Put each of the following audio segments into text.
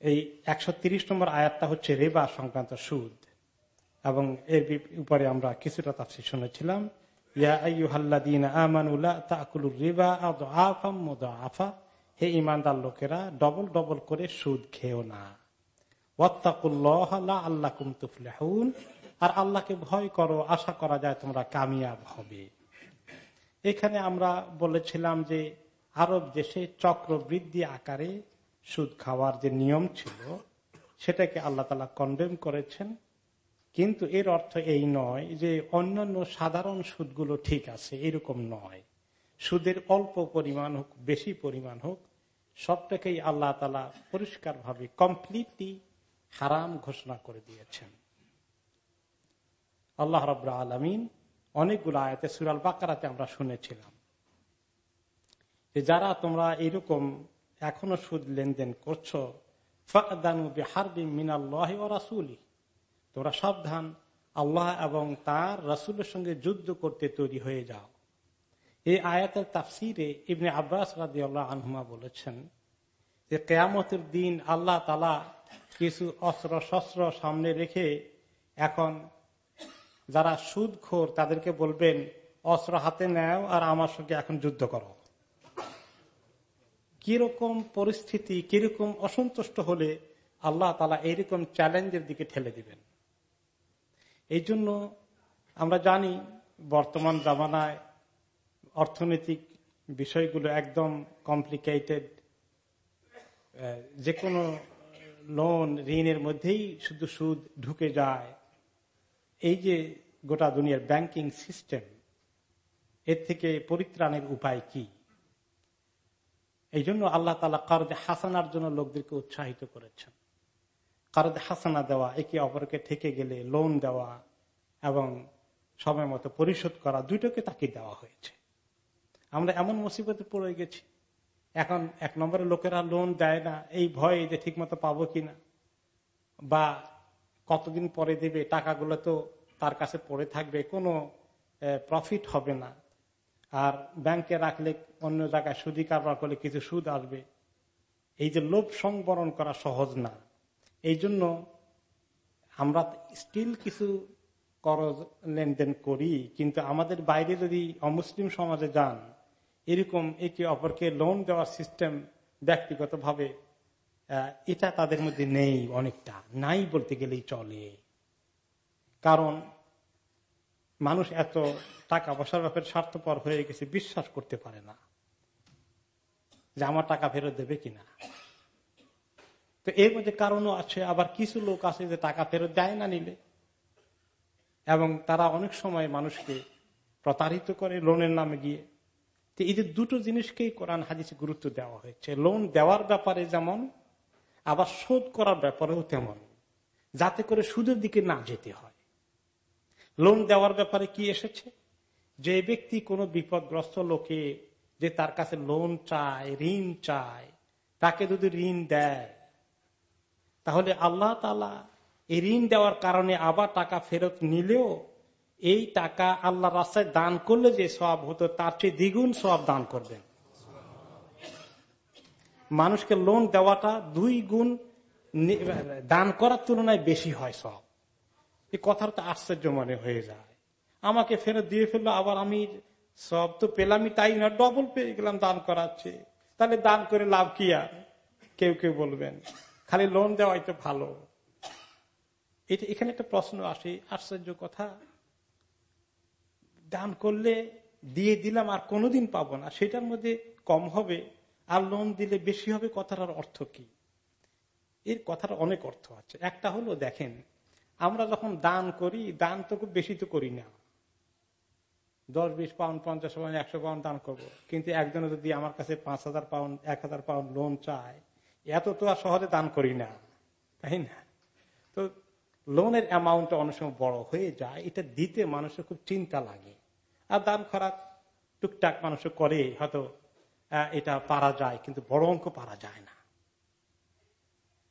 এই একশো নম্বর আয়াতটা হচ্ছে রেবা সংক্রান্ত সুদ। এবং এর উপরে আমরা কিছুটা তাফসি শুনেছিলাম হে লোকেরা, ডবল ডবল করে সুদ খেও না। আল্লাহ আর আল্লাহকে ভয় করো, আশা করা যায় তোমরা কামিয়াব হবে। এখানে আমরা বলেছিলাম যে আরব দেশে চক্রবৃদ্ধি আকারে সুদ খাওয়ার যে নিয়ম ছিল, সেটাকে আল্লাহ তালা কন্ডেম করেছেন। কিন্তু এর অর্থ এই নয় যে অন্যান্য সাধারণ সুদগুলো ঠিক আছে, এরকম নয়। সুদের অল্প পরিমাণ হোক, বেশি পরিমাণ হোক, সবটাকেই আল্লাহ তালা পরিষ্কার ভাবে কমপ্লিটলি হারাম ঘোষণা করে দিয়েছেন। আল্লাহ রব আলমিন অনেকগুলো আয়াতে সুরাল বাকারাতে আমরা শুনেছিলাম যে যারা তোমরা এরকম এখনও সুদ লেনদেন করছ? তোমরা সাবধান, আল্লাহ এবং তার রাসুলের সঙ্গে যুদ্ধ করতে তৈরি হয়ে যাও। এই আয়াতের তাফসিরে ইবনে আব্বাস রাজি আল্লাহ আনহুমা বলেছেন যে, কেয়ামতের দিন আল্লাহ তালা কিছু অস্ত্র শস্ত্র সামনে রেখে এখন যারা সুদ খোর তাদেরকে বলবেন, অস্ত্র হাতে নেও আর আমার সঙ্গে এখন যুদ্ধ করো। কীরকম পরিস্থিতি, কীরকম অসন্তুষ্ট হলে আল্লাহ তালা এইরকম চ্যালেঞ্জের দিকে ঠেলে দিবেন। এই জন্য আমরা জানি বর্তমান জামানায় অর্থনৈতিক বিষয়গুলো একদম কমপ্লিকেটেড যে কোনো লোন ঋণের মধ্যেই শুধু সুদ ঢুকে যায়। এই যে গোটা দুনিয়ার ব্যাংকিং সিস্টেম এর থেকে পরিত্রাণের উপায় কি? এই জন্য আল্লাহ তালা কারদে হাসানার জন্য লোকদেরকে উৎসাহিত করেছেন। কারদে হাসানা দেওয়া, একে অপরকে ঠেকে গেলে লোন দেওয়া এবং সময় মতো পরিশোধ করা দুইটাকে তাকে দেওয়া হয়েছে। আমরা এমন মুসিবতে পড়ে গেছি। এখন এক নম্বরে লোকেরা লোন দেয় না, এই ভয়ে যে ঠিক মতো পাবো কিনা? বা কতদিন পরে দেবে? টাকাগুলো তো তার কাছে পড়ে থাকবে, কোনো প্রফিট হবে না। আর ব্যাংকে রাখলে অন্য জায়গায় সুদি কারবার করলে কিছু সুদ আসবে। এই যে লোভ সংবরণ করা সহজ না। এই জন্য আমরা স্টিল কিছু করজ লেনদেন করি, কিন্তু আমাদের বাইরে যদি অমুসলিম সমাজে যান, এরকম একে অপরকে লোন দেওয়ার সিস্টেম ব্যক্তিগতভাবে এটা তাদের মধ্যে নেই অনেকটা। নাই বলতে গেলেই চলে। কারণ মানুষ এত টাকা পয়সার ব্যাপারে স্বার্থপর হয়ে গেছে, বিশ্বাস করতে পারে না যে আমার টাকা ফেরত দেবে কিনা। তো এর মধ্যে কারণও আছে, আবার কিছু লোক আছে যে টাকা ফেরত দেয় না নিলে। এবং তারা অনেক সময় মানুষকে প্রতারিত করে লোনের নামে গিয়ে। তো এই যে দুটো জিনিসকেই কোরআন হাদিসে গুরুত্ব দেওয়া হয়েছে। লোন দেওয়ার ব্যাপারে যেমন, আবার শোধ করার ব্যাপারেও তেমন। যাতে করে সুদের দিকে না যেতে হয়। লোন দেওয়ার ব্যাপারে কি এসেছে? যে ব্যক্তি কোনো বিপদগ্রস্ত লোকে যে তার কাছে লোন চায়, ঋণ চায়, তাকে যদি ঋণ দেয়, তাহলে আল্লাহ তালা এই ঋণ দেওয়ার কারণে আবার টাকা ফেরত নিলেও এই টাকা আল্লাহ রাস্তায় দান করলে যে সব হতো, তার চেয়ে দ্বিগুণ সব দান করবেন। মানুষকে লোন দেওয়াটা দুই গুণ দান করার তুলনায় বেশি হয় সব এই কথাটা আশ্চর্য মনে হয়ে যায়। আমাকে ফেরত দিয়ে ফেলল, আবার আমি সব তো পেলামই তাই না ডবল পেয়ে গেলাম দান করাচ্ছে তাহলে দান করে লাভ কি আর? কেউ কেউ বলবেন, খালি লোন দেওয়াই তো ভালো। এটা, এখানে একটা প্রশ্ন আসে, আশ্চর্য কথা। দান করলে দিয়ে দিলাম আর কোনোদিন পাবো না, সেটার মধ্যে কম হবে, আর লোন দিলে বেশি হবে কথাটার অর্থ কি? এর কথার অনেক অর্থ আছে। একটা হলো, দেখেন, আমরা যখন দান করি, দান তো খুব বেশি তো করি না। দশ, বিশ পাউন্ড পঞ্চাশ পাউন্ড একশো পাউন্ড দান করব। কিন্তু একজনে যদি আমার কাছে পাঁচ হাজার পাউন্ড এক হাজার পাউন্ড লোন চায়, এত তো আর সহজে দান করি না, তাই না? তো লোনের অ্যামাউন্ট অনেক সময় বড় হয়ে যায়, এটা দিতে মানুষের খুব চিন্তা লাগে। আর দান খারাপ টুকটাক মানুষ করে, হয়তো এটা পারা যায়, কিন্তু বড় অঙ্ক পারা যায় না।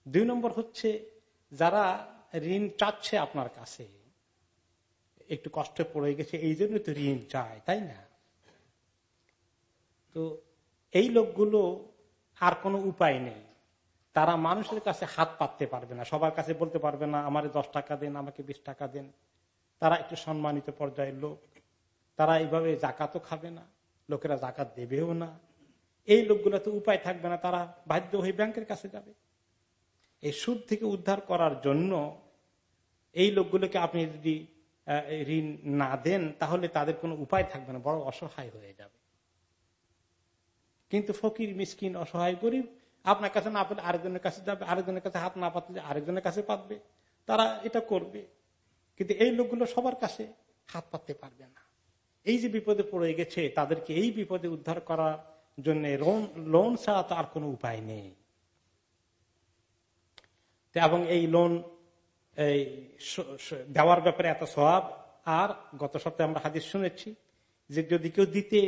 দুই নম্বর হচ্ছে, যারা ঋণ চাচ্ছে আপনার কাছে একটু কষ্ট পড়ে গেছে, এই জন্য তো ঋণ চায়, তাই না? তো এই লোকগুলো আর কোনো উপায় নেই। তারা মানুষের কাছে হাত পাততে পারবে না, সবার কাছে বলতে পারবে না, আমার দশ টাকা দেন, আমাকে বিশ টাকা দেন। তারা একটু সম্মানিত পর্যায়ের লোক। তারা এইভাবে জাকাতও খাবে না, লোকেরা জাকাত দেবেও না। এই লোকগুলো তো উপায় থাকবে না, তারা বাধ্য হয়ে ব্যাংকের কাছে যাবে। এই সুদ থেকে উদ্ধার করার জন্য এই লোকগুলোকে আপনি যদি ঋণ না দেন, তাহলে তাদের কোনো উপায় থাকবে না বড় অসহায় হয়ে যাবে। কিন্তু ফকির, মিসকিন, অসহায়, গরিব, আপনার কাছে না পেলে আরেকজনের কাছে যাবে, আরেকজনের কাছে হাত না পাতলে আরেকজনের কাছে পাতবে। তারা এটা করবে। কিন্তু এই লোকগুলো সবার কাছে হাত পাততে পারবে না। এই যে বিপদে পড়ে গেছে, তাদেরকে এই বিপদে উদ্ধার করার জন্য লোন ছাড়া তো আর কোনো উপায় নেই। এবং এই লোন এই দেওয়ার ব্যাপারে এত স্বভাব আর গত সপ্তাহে আমরা হাদিস শুনেছি যে যদি কেউ দিতে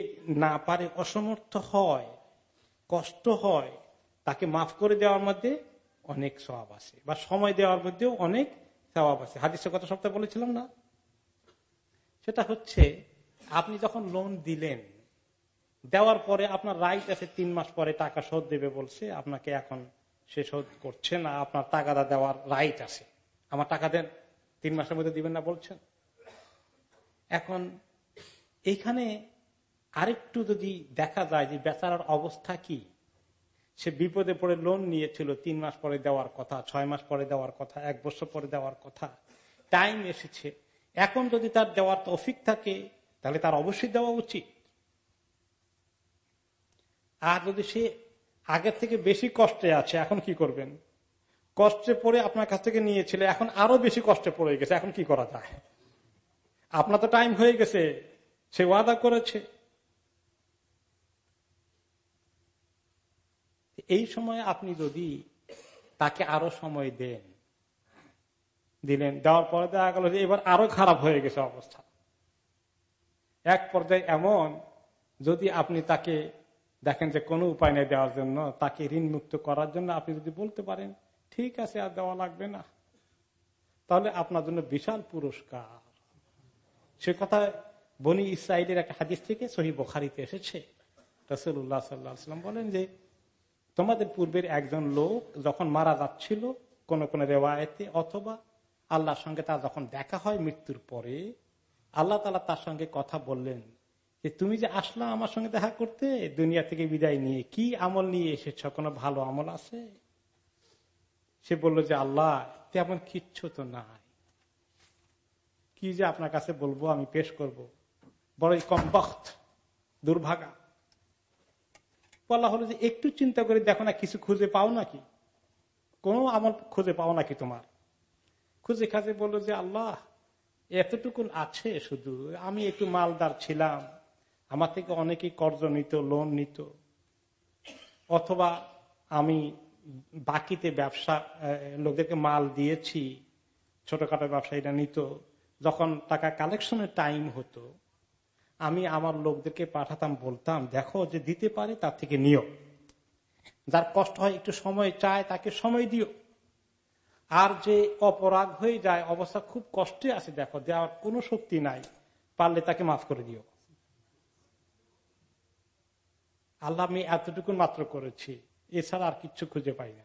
না পারে, অসমর্থ হয়, কষ্ট হয়, তাকে মাফ করে দেওয়ার মধ্যে অনেক স্বভাব আছে বা সময় দেওয়ার মধ্যেও অনেক স্বভাব আছে। হাদিসের গত সপ্তাহে বলেছিলাম না? সেটা হচ্ছে, আপনি যখন লোন দিলেন, দেওয়ার পরে আপনার রাইট আছে, তিন মাস পরে টাকা শোধ দেবে বলছে, আপনাকে এখন সে শোধ করছে না, আপনার টাকাটা দেওয়ার রাইট আছে। আমার টাকা দেন, তিন মাসের মধ্যে দিবেন না বলছেন। এখন এইখানে আরেকটু যদি দেখা যায় যে বেচারার অবস্থা কি, সে বিপদে পড়ে লোন নিয়েছিল তিন মাস পরে দেওয়ার কথা, ছয় মাস পরে দেওয়ার কথা, এক বছর পরে দেওয়ার কথা টাইম এসেছে। এখন যদি তার দেওয়ার তৌফিক থাকে, তাহলে তার অবশ্যই দেওয়া উচিত। আর যদি সে আগের থেকে বেশি কষ্টে আছে, এখন কি করবেন? কষ্টে পড়ে আপনার কাছ থেকে নিয়েছিল, এখন আরও বেশি কষ্টে পড়ে গেছে, এখন কি করা যায়? আপনার তো টাইম হয়ে গেছে, সে ওয়াদা করেছে। এই সময় আপনি যদি তাকে আরও সময় দেন, দিলেন, দেওয়ার পরে দেখা গেল যে এবার আরও খারাপ হয়ে গেছে অবস্থা। এক পর্যায়ে এমন, যদি আপনি তাকে দেখেন যে কোনো উপায় নেই দেওয়ার জন্য, তাকে ঋণ মুক্ত করার জন্য আপনি যদি বলতে পারেন ঠিক আছে, আর দেওয়া লাগবে না। তাহলে আপনার জন্য বিশাল পুরস্কার। সে কথা বনি ইসরায়েলের একটা হাদিস থেকে সহি বোখারিতে এসেছে। রসুল্লাহ সাল্লাম বলেন যে, তোমাদের পূর্বের একজন লোক যখন মারা যাচ্ছিল কোন কোন রেওয়ায়তে অথবা আল্লাহর সঙ্গে তার যখন দেখা হয় মৃত্যুর পরে, আল্লাহ তালা তার সঙ্গে কথা বললেন যে, তুমি যে আসলা আমার সঙ্গে দেখা করতে, দুনিয়া থেকে বিদায় নিয়ে কি আমল নিয়ে এসেছ? কোনো ভালো আমল আছে? সে বলল যে, আল্লাহ তেমন কিচ্ছু তো নাই। কি যে আপনার কাছে বলব, আমি পেশ করব। বড়ই কম বক্ত দুর্ভাগা। বলা হলো যে, একটু চিন্তা করে দেখো না, কিছু খুঁজে পাও নাকি? কোনো আমল খুঁজে পাও নাকি তোমার? খুঁজে খাজে বলল যে, আল্লাহ, এতটুকুন আছে শুধু। আমি একটু মালদার ছিলাম। আমার থেকে অনেকেই কর্জ নিত, লোন নিত। অথবা আমি বাকিতে ব্যবসা লোকদেরকে মাল দিয়েছি, ছোটখাটো ব্যবসায়ীরা নিত। যখন টাকা কালেকশনের টাইম হতো, আমি আমার লোকদেরকে পাঠাতাম, বলতাম, দেখো যে দিতে পারে, তার থেকে নিও। যার কষ্ট হয়, একটু সময় চায়, তাকে সময় দিও। আর যে অপরাগ হয়ে যায়, অবস্থা খুব কষ্টে আছে, দেখো, দেওয়ার কোনো শক্তি নাই, পারলে তাকে মাফ করে দিও। আল্লাহ আমি এতটুকু মাত্র করেছি। এছাড়া আর কিচ্ছু খুঁজে পাই না।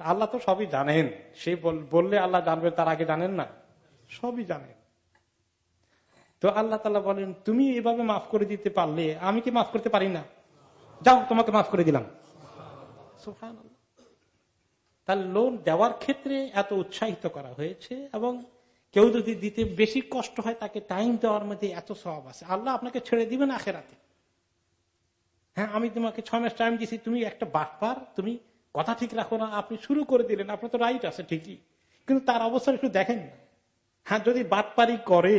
আল্লাহ তো সবই জানেন। সে বললে আল্লাহ জানবেন, তার আগে জানেন না? সবই জানেন। তো আল্লাহ তালা বলেন, তুমি এভাবে মাফ করে দিতে পারলে আমি কি মাফ করতে পারি না? যাও, তোমাকে মাফ করে দিলাম। তার লোন দেওয়ার ক্ষেত্রে এত উৎসাহিত করা হয়েছে এবং কেউ যদি দিতে বেশি কষ্ট হয়, তাকে টাইম দেওয়ার মধ্যে এত স্বভাব আছে। আল্লাহ আপনাকে ছেড়ে দিবেন আখেরাতে। হ্যাঁ আমি তোমাকে ছয় মাস টাইম দিছি তুমি একটা বাটপার, তুমি কথা ঠিক রাখো না, আপনি শুরু করে দিলেন, আপনার তো রাইট আছে, ঠিকই। কিন্তু তার অবস্থা একটু দেখেন হ্যাঁ যদি বাটপারি করে,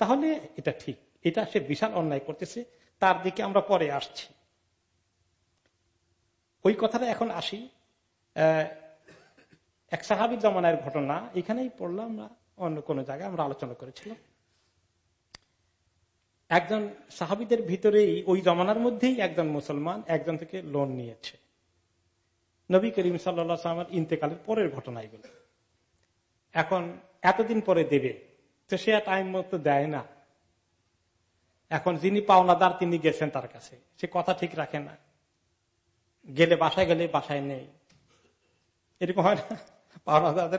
তাহলে এটা ঠিক। এটা সে বিশাল অন্যায় করতেছে, তার দিকে আমরা পরে আসছি। ওই কথাটা এখন আসি এক সাহাবির জমানার ঘটনা। এখানেই পড়লাম না অন্য কোন জায়গায় আমরা আলোচনা করেছিলাম। একজন সাহাবিদের ভিতরেই ওই জমানার মধ্যেই একজন মুসলমান একজন থেকে লোন নিয়েছে। নবী করিম সাল্লামের ইন্তেকালের পরের ঘটনা এগুলো। এখন এতদিন পরে দেবে, তো সে টাইম মতো দেয় না। এখন যিনি পাওনাদার তিনি গেছেন তার কাছে। সে কথা ঠিক রাখে না। গেলে বাসায় গেলে বাসায় নেই। এরকম হয় না? পাওনাদারদের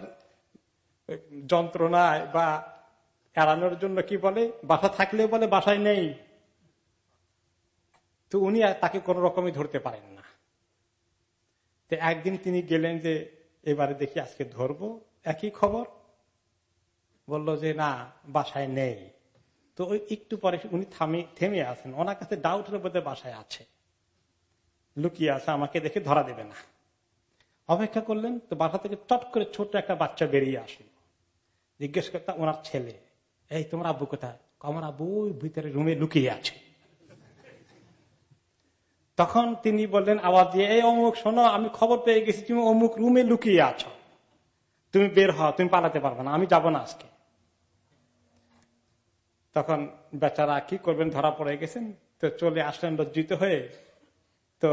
যন্ত্রণায় বা এড়ানোর জন্য কি বলে? বাসা থাকলে বলে, বাসায় নেই। তো উনি তাকে কোন রকমই ধরতে পারেন না। তো একদিন তিনি গেলেন যে, এবারে দেখি আজকে ধরবো, একই খবর। বলল যে, না, বাসায় নেই। তো ওই একটু পরে উনি থামে, থেমে আছেন। ওনার কাছে ডাউট হলে বোধহয় বাসায় আছে। লুকিয়ে আছে, আমাকে দেখে ধরা দেবে না। অপেক্ষা করলেন, তো বাসা থেকে চট করে ছোট একটা বাচ্চা বেরিয়ে আসলো। জিজ্ঞেস করতাম ওনার ছেলে? এই, তোমার আব্বু কোথায়? আমার আব্বু ভিতরে রুমে লুকিয়ে আছে। তখন তিনি বললেন, আওয়াজ দিয়ে, এই অমুক, শোনো, আমি খবর পেয়ে গেছি, তুমি অমুক রুমে লুকিয়ে আছো। তুমি বের হও, তুমি পালাতে পারবে না, আমি যাব না আজকে। তখন বেচারা কি করবেন, ধরা পড়ে গেছেন, তো চলে আসলেন, লজ্জিত হয়ে। তো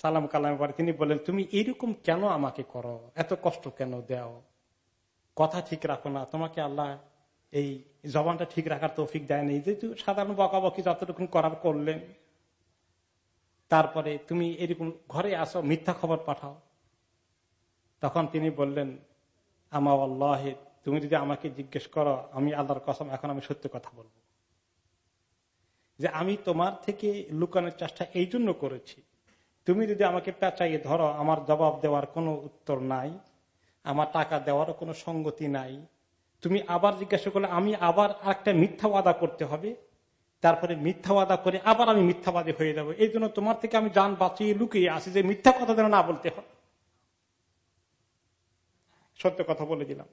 সালাম কালাম পরে তিনি বললেন, তুমি এরকম কেন আমাকে করো? এত কষ্ট কেন দেও? কথা ঠিক রাখো না, তোমাকে আল্লাহ এই জবানটা ঠিক রাখার তৌফিক দেয় নেই। যেহেতু সাধারণ বকাবকি যতটুকু করার করলেন, তারপরে তুমি এরকম ঘরে আসো, মিথ্যা খবর পাঠাও। তখন তিনি বললেন, আমা আল্লাহ তুমি যদি আমাকে জিজ্ঞেস করো, আমি আল্লাহর কসম, এখন আমি সত্য কথা বলব। যে আমি তোমার থেকে লুকানোর চেষ্টা এই জন্য করেছি। তুমি যদি আমাকে পেঁচাইয়ে ধরো, আমার জবাব দেওয়ার কোনো উত্তর নাই, আমার টাকা দেওয়ারও কোনো সঙ্গতি নাই তুমি আবার জিজ্ঞাসা করলে, আমি আবার একটা মিথ্যা ওয়াদা করতে হবে। তারপরে মিথ্যা ওয়াদা করে আবার আমি মিথ্যাবাদী হয়ে যাব। এই জন্য তোমার থেকে আমি যান বাঁচিয়ে লুকিয়ে আসি যে মিথ্যা কথা যেন না বলতে হয়। সত্য কথা বলে দিলাম।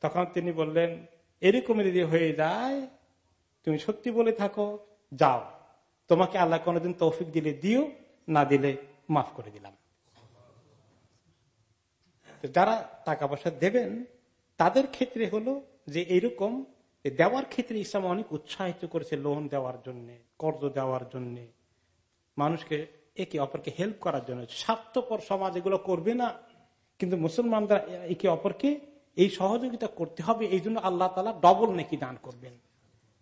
তখন তিনি বললেন এরকম যদি হয়ে যায়, তুমি সত্যি বলে থাকো, যাও। তোমাকে আল্লাহ কোনোদিন তৌফিক দিলে দিও, না দিলে মাফ করে দিলাম। যারা টাকা পয়সা দেবেন তাদের ক্ষেত্রে হলো যে এরকম দেওয়ার ক্ষেত্রে ইসলাম অনেক উৎসাহিত করেছে লোন দেওয়ার জন্য, কর্জ দেওয়ার জন্য, মানুষকে একে অপরকে হেল্প করার জন্য। স্বার্থপর সমাজ এগুলো করবে না, কিন্তু মুসলমানরা একে অপরকে এই সহযোগিতা করতে হবে, এই জন্য আল্লাহ তালা ডবল নাকি দান করবেন।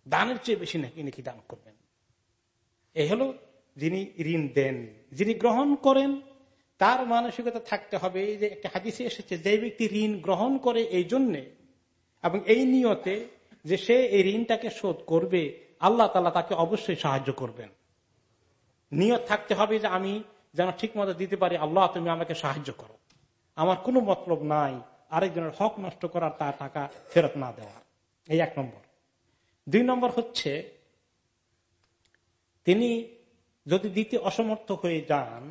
দানের চেয়ে বেশি নাকি নাকি দান করবেন। এ হলো যিনি ঋণ দেন, যিনি গ্রহণ করেন তার মানসিকতা থাকতে হবে যে একটা হাদিসে এসেছে, যে ব্যক্তি ঋণ গ্রহণ করে এই জন্যে এবং এই নিয়তে যে সে এই ঋণটাকে শোধ করবে, আল্লাহ তালা তাকে অবশ্যই সাহায্য করবেন। নিয়ত থাকতে হবে যে আমি যেন ঠিক মতো দিতে পারি, আল্লাহ তুমি আমাকে সাহায্য করো। আমার কোনো মতলব নাই, আরেকজনের হক নষ্ট করার তার টাকা ফেরত না দেওয়া। এই এক নম্বর। দুই নম্বর হচ্ছে, তিনি যদি দিতে অসমর্থ হয়ে যান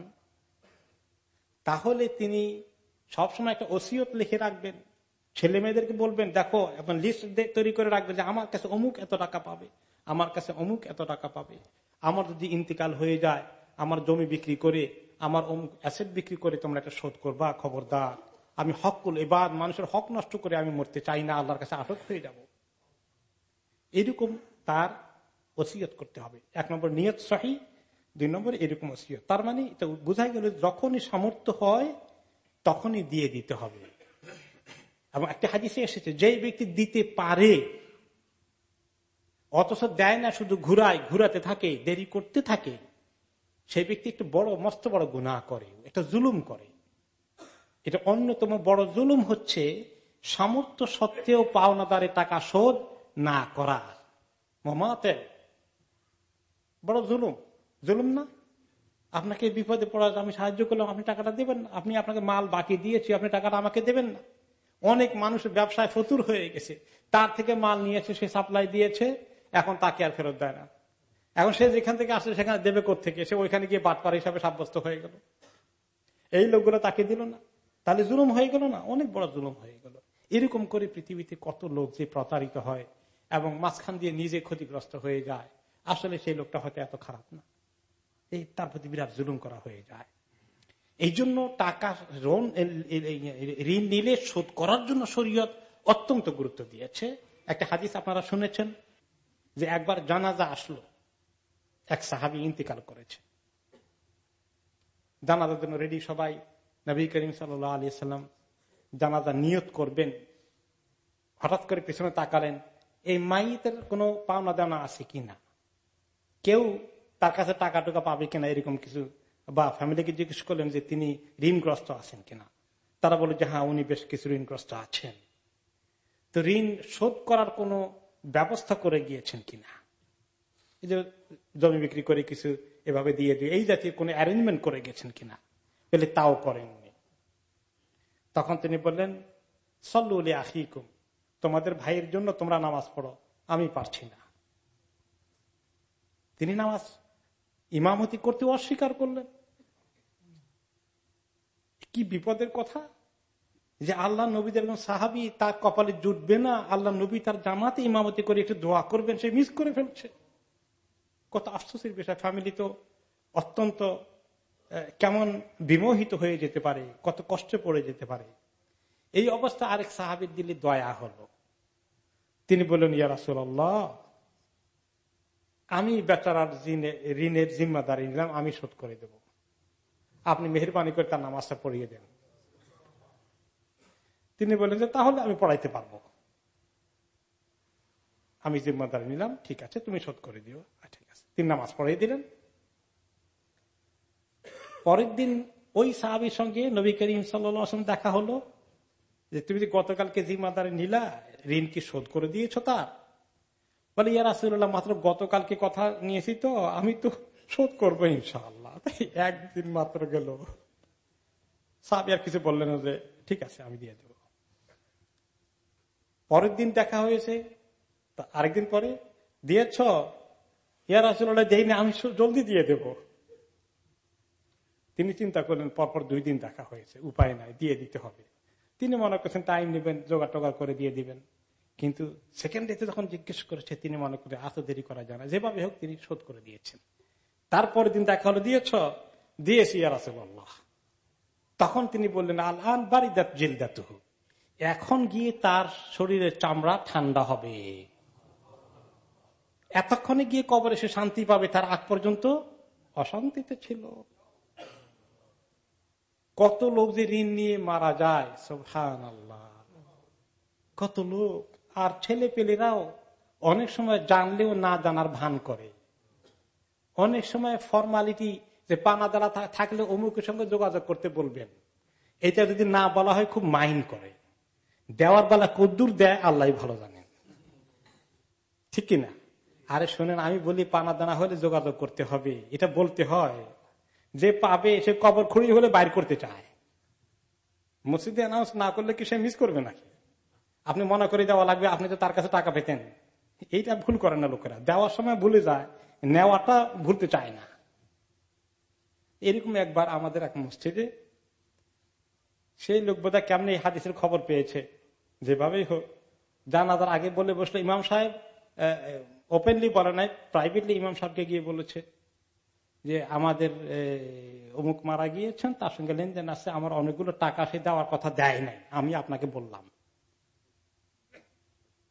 তাহলে তিনি সবসময় একটা ওসিয়ত লিখে রাখবেন। ছেলে মেয়েদেরকে বলবেন, দেখো, এখন লিস্ট তৈরি করে রাখবে যে আমার কাছে অমুক এত টাকা পাবে, আমার কাছে অমুক এত টাকা পাবে। আমার যদি ইন্তিকাল হয়ে যায়, আমার জমি বিক্রি করে, আমার অমুক অ্যাসেট বিক্রি করে তোমরা একটা শোধ করবা, খবরদার। আমি হক করল এবার মানুষের হক নষ্ট করে আমি মরতে চাই না, আল্লাহর কাছে আটক হয়ে যাব। এরকম তার ওসিয়ত করতে হবে। এক নম্বর, নিয়ত সহি দুই নম্বর এরকম ওসিয়ত। তার মানে বোঝাই গেল যখনই সামর্থ্য হয়, তখনই দিয়ে দিতে হবে। এবং একটা হাদিসে এসেছে যে ব্যক্তি দিতে পারে, অথচ দেয় না, শুধু ঘুরায়, ঘুরাতে থাকে, দেরি করতে থাকে, সেই ব্যক্তি একটু বড়, মস্ত বড় গুণা করে, একটা জুলুম করে। এটা অন্যতম বড় জুলুম হচ্ছে সামর্থ্য সত্ত্বেও পাওনাদারে টাকা শোধ না করা। মমাতে বড় জুলুম। জুলুম না? আপনাকে বিপদে পড়া আমি সাহায্য করলাম, আপনি টাকাটা দেবেন আপনি আপনাকে মাল বাকি দিয়েছি, আপনি টাকাটা আমাকে দেবেন না। অনেক মানুষ ব্যবসায় ফতুর হয়ে গেছে। তার থেকে মাল নিয়েছে, সে সাপ্লাই দিয়েছে, এখন তাকে আর ফেরত দেয় না। এখন সে যেখান থেকে আসলে সেখানে দেবে থেকে সে ওইখানে গিয়ে বাটপার হিসাবে সাব্যস্ত হয়ে গেল। এই লোকগুলো তাকে দিল না। তাহলে জুলুম হয়ে গেল না? অনেক বড় জুলুম হয়ে গেল। এরকম করে পৃথিবীতে কত লোক যে প্রতারিত হয় এবং মাঝখান দিয়ে নিজে ক্ষতিগ্রস্ত হয়ে যায়। আসলে সেই লোকটা হয়তো এত খারাপ না। তার প্রতি বিরাট জুলুম করা হয়ে যায়। এই জন্য টাকা, ঋণ ঋণ নিলে শোধ করার জন্য শরীয়ত অত্যন্ত গুরুত্ব দিয়েছে। একটা হাদিস আপনারা শুনেছেন যে একবার জানাজা আসলো, এক সাহাবি ইন্তিকাল করেছে। জানাজার জন্য রেডি সবাই, নবী করিম সাল্লাহ আলি সাল্লাম জানাজা নিয়ত করবেন। হঠাৎ করে পিছনে তাকালেন, এই মাইতের কোনো পাওনা দানা আছে কিনা? কেউ তার কাছে টাকা টুকা পাবে কিনা এরকম কিছু বা ফ্যামিলিকে জিজ্ঞেস করলেন যে তিনি ঋণগ্রস্ত আছেন কিনা? তারা বলে যে হ্যাঁ উনি বেশ কিছু ঋণগ্রস্ত আছেন। তো ঋণ শোধ করার কোনো ব্যবস্থা করে গিয়েছেন কিনা? এই যে জমি বিক্রি করে কিছু এভাবে দিয়ে দিয়ে, এই জাতীয় কোন অ্যারেঞ্জমেন্ট করে গেছেন কিনা? বলে তাও করেননি। তখন তিনি বললেন সল্লুলি আহিকুম তোমাদের ভাইয়ের জন্য তোমরা নামাজ পড়ো, আমি পারছি না। তিনি নামাজ ইমামতি করতে অস্বীকার করলেন। কি বিপদের কথা? যে আল্লাহ নবীদের সাহাবি, তার কপালে জুটবে না। আল্লাহ নবী তার জামাতে ইমামতি করে একটু দোয়া করবেন, সে মিস করে ফেলছে। কত আফসোসের বিষয়। ফ্যামিলি তো অত্যন্ত কেমন বিমোহিত হয়ে যেতে পারে, কত কষ্টে পড়ে যেতে পারে। এই অবস্থা আরেক সাহাবির দিলে দয়া হলো। তিনি বললেন, ইয়া রাসুল্লাহ আমি বেচারার ঋণের জিম্মাদারি নিলাম, আমি শোধ করে দেব। আপনি মেহরবানি করে তার নামাজটা পড়িয়ে দেন। তিনি বললেন যে, তাহলে আমি পড়াইতে পারব। আমি জিম্মাদারি নিলাম, ঠিক আছে, তুমি শোধ করে দিও। ঠিক আছে। তিনি নামাজ পড়িয়ে দিলেন। পরের দিন ওই সাহাবির সঙ্গে নবী করিম সাল্লাম দেখা হলো যে, তুমি যে গতকালকে জিম্মাদারি নিলা, ঋণ কি শোধ করে দিয়েছ তার? বলে ইয়ার আসল্লাহ মাত্র গতকালকে কথা নিয়েছি তো, আমি তো শোধ করব ইনশাআল্লাহ। একদিন মাত্র গেল। সাহাবি আর কিছু বললেন যে, ঠিক আছে, আমি দিয়ে দেব। পরের দিন দেখা হয়েছে আরেকদিন পরে, দিয়েছ? ইয়ার আসল্লাহ দেয়নি আমি জলদি দিয়ে দেব। তিনি চিন্তা করলেন, পরপর দুই দিন দেখা হয়েছে, উপায় নাই, দিয়ে দিতে হবে। তিনি মনে করছেন, টাইম নেবেন জোগাড় টোগাড় করে দিয়ে দিবেন। কিন্তু সেকেন্ড ডেতে যখন জিজ্ঞেস করেছে, তিনি মনে করে এত দেরি করা যায় না। যেভাবে হোক, তিনি শোধ করে দিয়েছেন। তারপরে দিন দেখা হলো, দিয়েছ? দিয়েছি আছে তখন তিনি বললেন আল আন বাড়ি জেল এখন গিয়ে তার শরীরের চামড়া ঠান্ডা হবে। এতক্ষণে গিয়ে কবরে সে শান্তি পাবে, তার আগ পর্যন্ত অশান্তিতে ছিল। কত লোক যে ঋণ নিয়ে মারা যায় সোহান আল্লাহ কত লোক আর ছেলে পেলেরাও অনেক সময় জানলেও না জানার ভান করে। অনেক সময় ফর্মালিটি যে পানা দ্বারা থাকলে অমুকের সঙ্গে যোগাযোগ করতে বলবেন। এটা যদি না বলা হয় খুব মাইন্ড করে। দেওয়ার বেলা কদ্দুর দেয়, আল্লাহ ভালো জানেন। ঠিক কিনা আরে শোনেন, আমি বলি পানা দানা হলে যোগাযোগ করতে হবে, এটা বলতে হয়। যে পাবে, সে কবর খুঁড়ি হলে বাইর করতে চায়। মসজিদে অ্যানাউন্স না করলে কি সে মিস করবে নাকি? আপনি মনে করে দেওয়া লাগবে, আপনি তো তার কাছে টাকা পেতেন। এইটা ভুল করে না লোকেরা। দেওয়ার সময় ভুলে যায়, নেওয়াটা ভুলতে চায় না। এরকম একবার আমাদের এক মসজিদে সেই লোক বোধহয় কেমনি হাদিসের খবর পেয়েছে। যেভাবেই হোক, জানাজার আগে বলে বসল, ইমাম সাহেব ওপেনলি বলে নাই প্রাইভেটলি ইমাম সাহেবকে গিয়ে বলেছে যে, আমাদের অমুক মারা গিয়েছেন, তার সঙ্গে লেনদেন আছে, আমার অনেকগুলো টাকা সে দেওয়ার কথা দেয় নাই, আমি আপনাকে বললাম।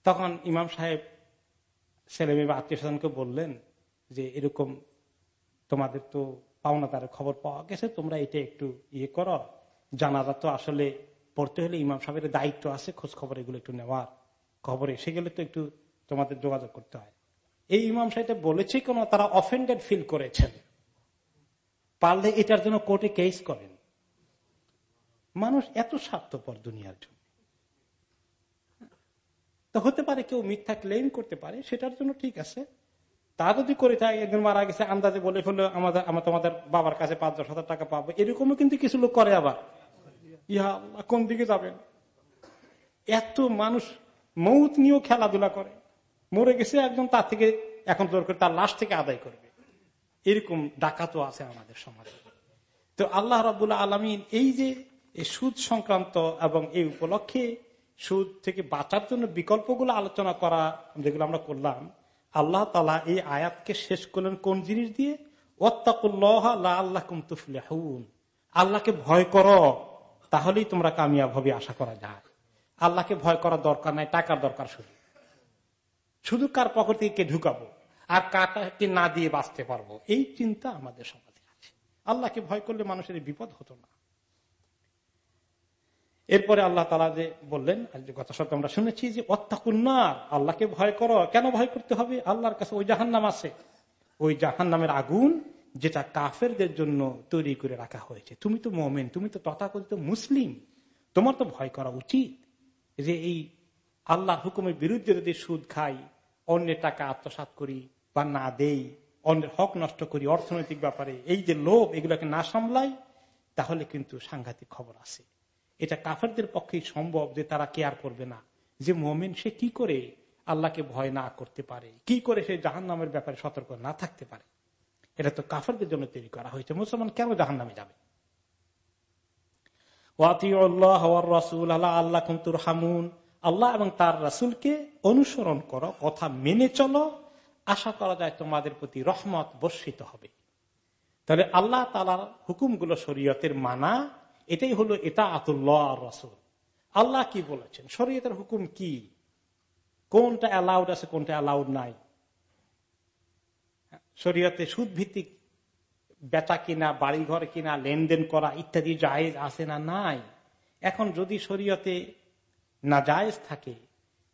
তখন ইমাম সাহেব ছেলে মেয়ে বা আত্মীয় স্বজনকে বললেন যে, এরকম তোমাদের তো পাওনা তার খবর পাওয়া গেছে, তোমরা এটা একটু ইয়ে করো। জানাজা তো আসলে পড়তে হলে ইমাম সাহেবের দায়িত্ব আছে খোঁজ খবর এগুলো একটু নেওয়ার। খবর এসে গেলে তো একটু তোমাদের যোগাযোগ করতে হয়। এই ইমাম সাহেব বলেছে কেন, তারা অফেন্ডেড ফিল করেছেন। পারলে এটার জন্য কোর্টে কেস করেন। মানুষ এত স্বার্থপর দুনিয়ার জন্য। তো হতে পারে কেউ মিথ্যা ক্লেম করতে পারে, সেটার জন্য ঠিক আছে। তা যদি করে থাকে একজন মারা গেছে, আন্দাজে বলে ফেলল, আমাদের, আমরা তোমাদের বাবার কাছে পাঁচ, দশ হাজার টাকা পাবো। এরকমও কিন্তু কিছু লোক করে আবার। ইহা কোন দিকে যাবেন? এত মানুষ মৌত নিয়েও খেলাধুলা করে। মরে গেছে একজন, তার থেকে এখন জোর করে তার লাশ থেকে আদায় করবে। এরকম ডাকাতও আছে আমাদের সমাজে। তো আল্লাহ রাবুল্লাহ আলমিন এই যে সুদ সংক্রান্ত এবং এই উপলক্ষে সুদ থেকে বাঁচার জন্য বিকল্পগুলো আলোচনা করা যেগুলো আমরা করলাম, আল্লাহ তালা এই আয়াতকে শেষ করলেন কোন জিনিস দিয়ে? আল্লাহ আল্লাহকে ভয় করো, তাহলেই তোমরা কামিয়াব হবে, আশা করা যায়। আল্লাহকে ভয় করার দরকার নাই, টাকার দরকার শুধু। শুধু কার পকেটে ঢুকাবো? আর কাটাকে না দিয়ে বাঁচতে পারব? এই চিন্তা আমাদের সমাজে আছে। আল্লাহকে ভয় করলে মানুষের বিপদ হতো না। এরপরে আল্লাহ তালা যে বললেন গত সপ্তাহ আমরা শুনেছি যে অত্যাকুন্নার আল্লাহকে ভয় করো। কেন ভয় করতে হবে? আল্লাহর কাছে ওই জাহান নাম আছে। ওই জাহান নামের আগুন যেটা কাফেরদের জন্য তৈরি করে রাখা হয়েছে। তুমি তো মোমেন, তুমি তো তথাকথিত মুসলিম। তোমার তো ভয় করা উচিত যে এই আল্লাহ হুকুমের বিরুদ্ধে যদি সুদ খাই, অন্যের টাকা আত্মসাত করি বা না দেই, অন্যের হক নষ্ট করি, অর্থনৈতিক ব্যাপারে, এই যে লোভ, এগুলোকে না সামলাই, তাহলে কিন্তু সাংঘাতিক খবর আছে। এটা কাফেরদের পক্ষেই সম্ভব যে তারা কেয়ার করবে না। যে মোমেন, সে কি করে আল্লাহকে ভয় না করতে পারে? কি করে সে জাহান নামের ব্যাপারে সতর্ক না থাকতে পারে? এটা তো কাফেরদের জন্য তৈরি করা হয়েছে। মুসলমান কেন জাহান নামে যাবে আল্লাহ এবং তার রাসুলকে অনুসরণ করো, কথা মেনে চলো। আশা করা যায় তোমাদের প্রতি রহমত বর্ষিত হবে। তাহলে আল্লাহ তালার হুকুমগুলো শরীয়তের মানা এটাই হলো এটা আতুল্লাহ আর রসুল। আল্লাহ কি বলেছেন? শরীয়তের হুকুম কি? কোনটা অ্যালাউড আছে, কোনটা অ্যালাউড নাই? শরীয়তে সুদ ভিত্তিক বেচা কিনা, বাড়িঘর কিনা, লেনদেন করা ইত্যাদি জায়েজ আছে না নাই? এখন যদি শরীয়তে না জায়েজ থাকে,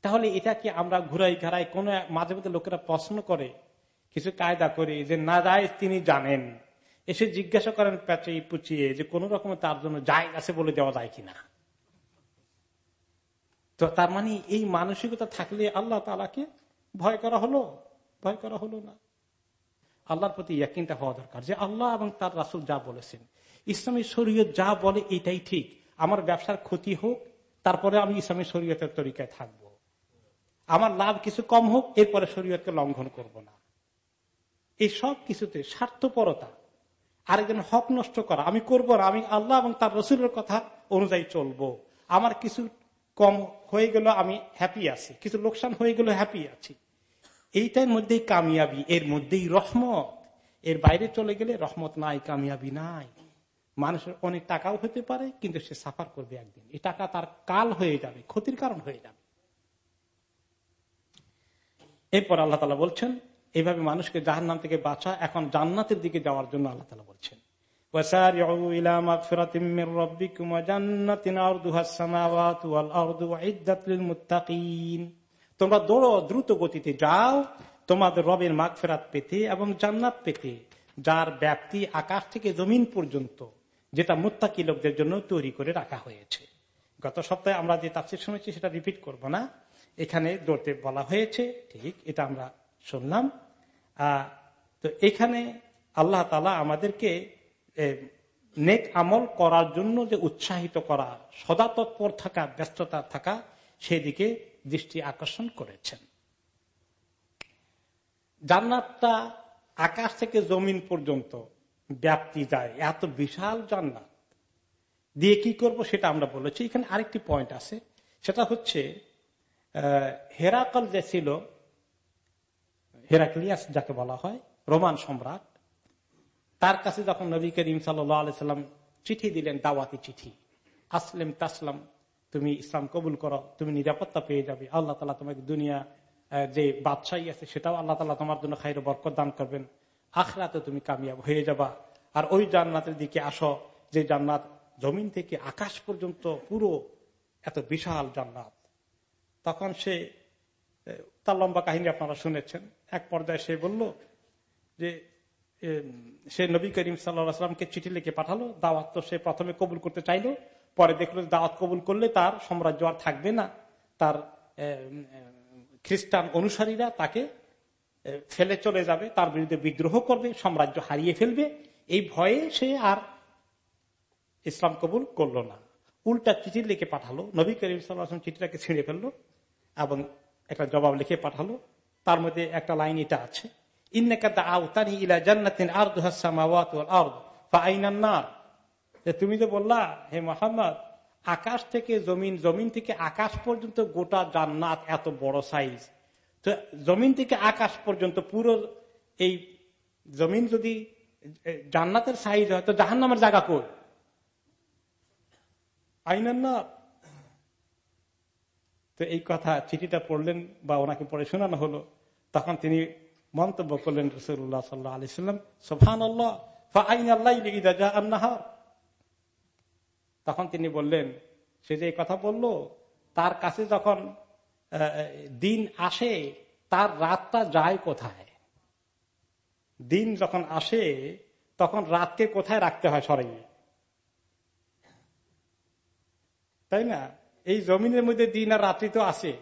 তাহলে এটাকে আমরা ঘুরাই ঘাড়াই কোন মাঝে মধ্যে লোকেরা প্রশ্ন করে, কিছু কায়দা করে যে না জায়েজ তিনি জানেন। এসে জিজ্ঞাসা করেন প্যাচে পুচিয়ে যে কোন রকম তার জন্য জায়েজ আছে বলে দেওয়া যায় কিনা। তো তার মানে এই মানসিকতা থাকলে আল্লাহ তালাকে ভয় করা হলো? ভয় করা হলো না। আল্লাহর প্রতি ইয়াকিনটা হওয়া দরকার যে আল্লাহ এবং তার রাসুল যা বলেছেন। ইসলামী শরীয়ত যা বলে এটাই ঠিক। আমার ব্যবসার ক্ষতি হোক, তারপরে আমি ইসলামী শরীয়তের তরিকায় থাকব। আমার লাভ কিছু কম হোক, এরপরে শরীয়তকে লঙ্ঘন করব না। এই সব কিছুতে স্বার্থপরতা আরেকজন হক নষ্ট করা। আমি করব না, আমি আল্লাহ এবং তার রসুলের কথা অনুযায়ী চলবো। আমার কিছু কম হয়ে গেল, আমি হ্যাপি আছি। কিছু লোকসান হয়ে গেল হ্যাপি আছি। এইটার মধ্যেই কামিয়াবি, এর মধ্যেই রহমত। এর বাইরে চলে গেলে রহমত নাই, কামিয়াবি নাই। মানুষের অনেক টাকাও হতে পারে, কিন্তু সে সাফার করবে একদিন। এই টাকা তার কাল হয়ে যাবে, ক্ষতির কারণ হয়ে যাবে। এরপর আল্লাহ তালা বলছেন এইভাবে মানুষকে জাহান নাম থেকে বাঁচা এখন জান্নাতের দিকে যাওয়ার জন্য আল্লাহ তালা বলছেন। তোমরা দৌড়ো দ্রুত গতিতে যাও, তোমাদের রবের মাগ ফেরাত পেতে এবং জান্নাত পেতে, যার ব্যাপ্তি আকাশ থেকে জমিন পর্যন্ত, যেটা মুত্তাকি লোকদের জন্য তৈরি করে রাখা হয়েছে। গত সপ্তাহে আমরা যে তাফসির শুনেছি, সেটা রিপিট করব না। এখানে দৌড়তে বলা হয়েছে, ঠিক, এটা আমরা শুনলাম। তো এখানে আল্লাহ তালা আমাদেরকে নেক আমল করার জন্য যে উৎসাহিত করা, সদা তৎপর থাকা, ব্যস্ততা থাকা, সেদিকে দৃষ্টি আকর্ষণ করেছেন। জান্নাতটা আকাশ থেকে জমিন পর্যন্ত ব্যাপ্তি যায়, এত বিশাল জান্নাত। দিয়ে কি করব সেটা আমরা বলেছি। এখানে আরেকটি পয়েন্ট আছে, সেটা হচ্ছে হেরাকল যে ছিল হেরাক্লিয়াস যাকে বলা হয়, রোমান সম্রাট, তার কাছে যখন নবী করিম সাল্লাম চিঠি দিলেন, দাওয়াতি চিঠি, আসলেম তাসলাম, তুমি ইসলাম কবুল করো, তুমি নিরাপত্তা পেয়ে যাবে, আল্লাহ তালা তোমাকে দুনিয়া যে বাদশাহী আছে, সেটাও আল্লাহ তালা তোমার জন্য খাইর বরকত দান করবেন। আখরাতে তুমি কামিয়াব হয়ে যাবা। আর ওই জান্নাতের দিকে আসো, যে জান্নাত জমিন থেকে আকাশ পর্যন্ত পুরো এত বিশাল জান্নাত। তখন সে তার লম্বা কাহিনী আপনারা শুনেছেন। এক পর্যায়ে সে বলল যে সে নবী করিম সাল্লামকে চিঠি লিখে পাঠালো, দাওয়াত তো সে প্রথমে কবুল করতে চাইলো, পরে দেখল দাওয়াত কবুল করলে তার সাম্রাজ্য আর থাকবে না। তার খ্রিস্টান অনুসারীরা তাকে ফেলে চলে যাবে, তার বিরুদ্ধে বিদ্রোহ করবে, সাম্রাজ্য হারিয়ে ফেলবে। এই ভয়ে সে আর ইসলাম কবুল করল না। উল্টা চিঠি লিখে পাঠালো, নবী করিম সাল্লাম চিঠিটাকে ছিঁড়ে ফেলল এবং একটা জবাব লিখে পাঠালো তার মধ্যে একটা লাইন এটা আছে। তুমি তো বললা, হে মোহাম্মদ, আকাশ থেকে জমিন জমিন থেকে আকাশ পর্যন্ত গোটা জান্নাত এত বড় সাইজ তো জমিন থেকে আকাশ পর্যন্ত পুরো এই জমিন যদি জান্নাতের সাইজ হয়, তো জাহান্নামের জায়গা কই? আইনান্না তো এই কথা চিঠিটা পড়লেন বা ওনাকে পড়ে শোনানো হলো, তখন তিনি মন্তব্য করলেন রসুল্লাহ সাল্লাহ আলি সাল্লাম সোফান তখন তিনি বললেন, সে যে কথা বলল, তার কাছে যখন দিন আসে, তার রাতটা যায় কোথায়? দিন যখন আসে, তখন রাতকে কোথায় রাখতে হয় সরাইয়ে তাই না? এই জমিনের মধ্যে দিন আর রাত্রি তো আছে।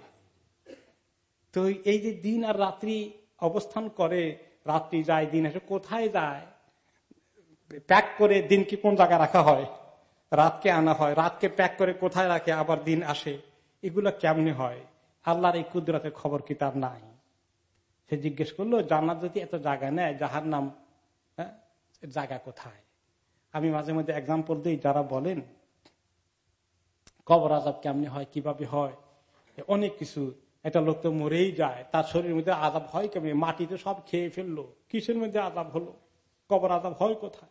তো এই যে দিন আর রাত্রি অবস্থান করে রাত্রি যায় দিন আসে কোথায় যায়? প্যাক করে দিনকে কোন জায়গায় রাখা হয়? রাতকে আনা হয় রাতকে প্যাক করে কোথায় রাখে আবার দিন আসে। এগুলো কেমনি হয়? আল্লাহর এই কুদরতের খবর কি তার নাই। সে জিজ্ঞেস করল জান্নাত যদি এত জায়গা নেয় যাহার নাম হ্যাঁ, জায়গা কোথায়? আমি মাঝে মধ্যে এক্সাম্পল দিই যারা বলেন কবর আজাব কেমনি হয়, কীভাবে হয়? অনেক কিছু। একটা লোক তো মরেই যায়, তার শরীরের মধ্যে আজাব হয় কেমনি? মাটিতে সব খেয়ে ফেলল। কিসের মধ্যে আজাব হলো? কবর আজাব হয় কোথায়?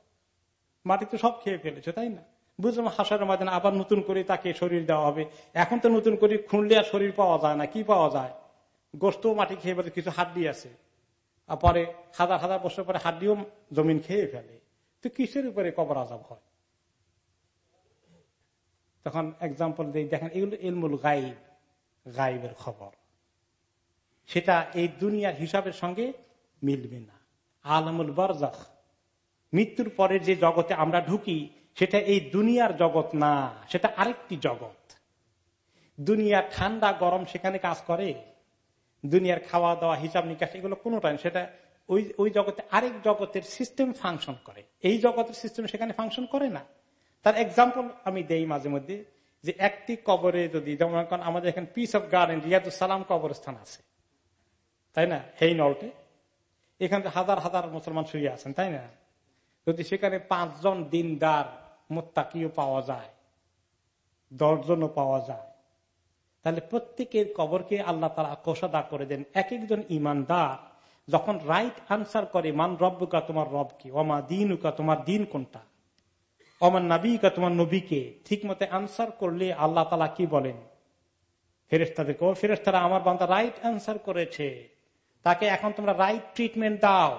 মাটিতে সব খেয়ে ফেলেছে, তাই না? বুঝলাম হাসার ময়দানে আবার নতুন করে তাকে শরীর দেওয়া হবে। এখন তো নতুন করে খুঁড়লে আর শরীর পাওয়া যায় না, কি পাওয়া যায়? গোস্ত মাটি খেয়ে ফেলে, কিছু হাড্ডি আছে। আর পরে হাজার হাজার বছর পরে হাড্ডিও জমিন খেয়ে ফেলে। তো কিসের উপরে কবর আজাব হয়? তখন এক্সাম্পল দিই, দেখেন এগুলো এলমুল গাইব গাইবের খবর। সেটা এই দুনিয়ার হিসাবের সঙ্গে মিলবে না। আলমুল বরজাখ, মৃত্যুর পরে যে জগতে আমরা ঢুকি, সেটা এই দুনিয়ার জগৎ না, সেটা আরেকটি জগৎ। দুনিয়ার ঠান্ডা, গরম সেখানে কাজ করে। দুনিয়ার খাওয়া দাওয়া হিসাব নিকাশ, এগুলো কোনোটাই সেটা ওই ওই জগতে আরেক জগতের সিস্টেম ফাংশন করে। এই জগতের সিস্টেম সেখানে ফাংশন করে না। তার এক্সাম্পল আমি দেই মাঝে মধ্যে, যে একটি কবরে যদি যেমন আমাদের এখানে পিস অফ গার্ডেন রিয়াদুল সালাম কবরস্থান আছে। তাই না? হেই নলটে এখানে হাজার হাজার মুসলমান শুয়ে আছেন, তাই না? যদি সেখানে পাঁচজন দিনদার মোত্তাকিও পাওয়া যায়, দশজনও পাওয়া যায়, তাহলে প্রত্যেকের কবরকে আল্লাহ তারা কোষাদা করে দেন। এক একজন ইমানদার যখন রাইট আনসার করে, মান রব্বুকা, তোমার রব কি? অমা দিনুকা, তোমার দিন কোনটা? অমান নাবিকা, তোমার নবীকে ঠিক মতে আনসার করলে আল্লাহ তালা কি বলেন? ফেরেস্তাদেরকে ও ফেরেস্তারা আমার বান্দা রাইট আনসার করেছে। তাকে এখন তোমরা রাইট ট্রিটমেন্ট দাও।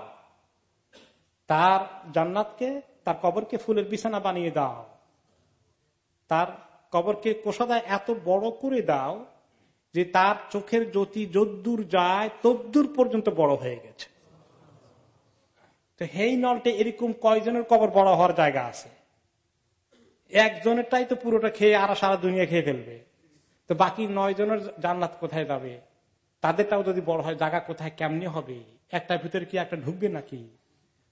তার জান্নাতকে, তার কবরকে ফুলের বিছানা বানিয়ে দাও। তার কবরকে কোষাদায় এত বড় করে দাও যে তার চোখের জ্যোতি যদ্দূর যায়, তদ্দূর পর্যন্ত বড় হয়ে গেছে। তো হেই নলটে এরকম কয়জনের কবর বড় হওয়ার জায়গা আছে? একজনেরটাই তো পুরোটা খেয়ে আর সারা দুনিয়া খেয়ে ফেলবে। তো বাকি নয় জনের জান্নাত কোথায় যাবে তাদেরটাও যদি বড় হয়, জায়গা কোথায়, কেমনি হবে? একটার ভিতরে কি একটা ঢুকবে নাকি?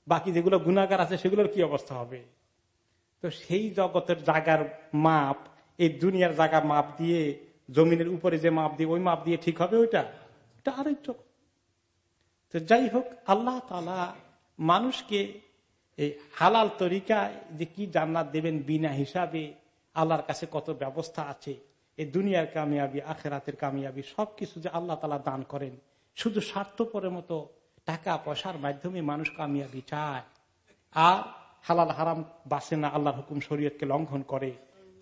বাকি যেগুলো গুণাগার আছে, সেগুলোর কি অবস্থা হবে? তো সেই জগতের জায়গার মাপ, এই দুনিয়ার জায়গা মাপ দিয়ে, জমিনের উপরে যে মাপ দিয়ে, ওই মাপ দিয়ে ঠিক হবে ওইটা? এটা আরেক জগৎ তো যাই হোক, আল্লাহ তালা মানুষকে এই হালাল তরিকায় যে কি জান্নাত দেবেন বিনা হিসাবে, আল্লাহর কাছে কত ব্যবস্থা আছে, এই দুনিয়ার কামিয়াবি, আখেরাতের কামিয়াবি, সবকিছু যে আল্লাহ তালা দান করেন, শুধু স্বার্থপরের মতো টাকা পয়সার মাধ্যমে মানুষ কামিয়াবি চায়। আর হালাল হারাম বাসে না, আল্লাহর হুকুম শরীয়তকে লঙ্ঘন করে,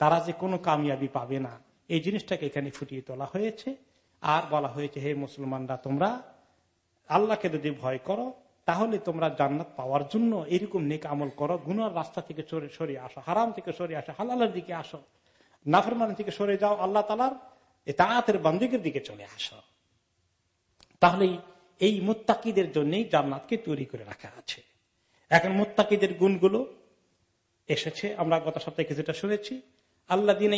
তারা যে কোনো কামিয়াবি পাবে না। এই জিনিসটাকে এখানে ফুটিয়ে তোলা হয়েছে। আর বলা হয়েছে, হে মুসলমানরা, তোমরা আল্লাহকে যদি ভয় করো তাহলে তোমরা জান্নাত পাওয়ার জন্য এরকম নেক আমল করো, গুনার রাস্তা থেকে সরে আসো, হারাম থেকে সরে আসো, হালালের দিকে আসো, নাফরমান থেকে সরে যাও, আল্লাহ তালার তাঁতের বান্দিকের দিকে চলে আসো। তাহলে এই মোত্তাকিদের জন্যই জান্নাতকে তৈরি করে রাখা আছে। এখন মোত্তাকিদের গুণগুলো এসেছে, আমরা গত সপ্তাহে কিছুটা শুনেছি। আল্লাহ দিন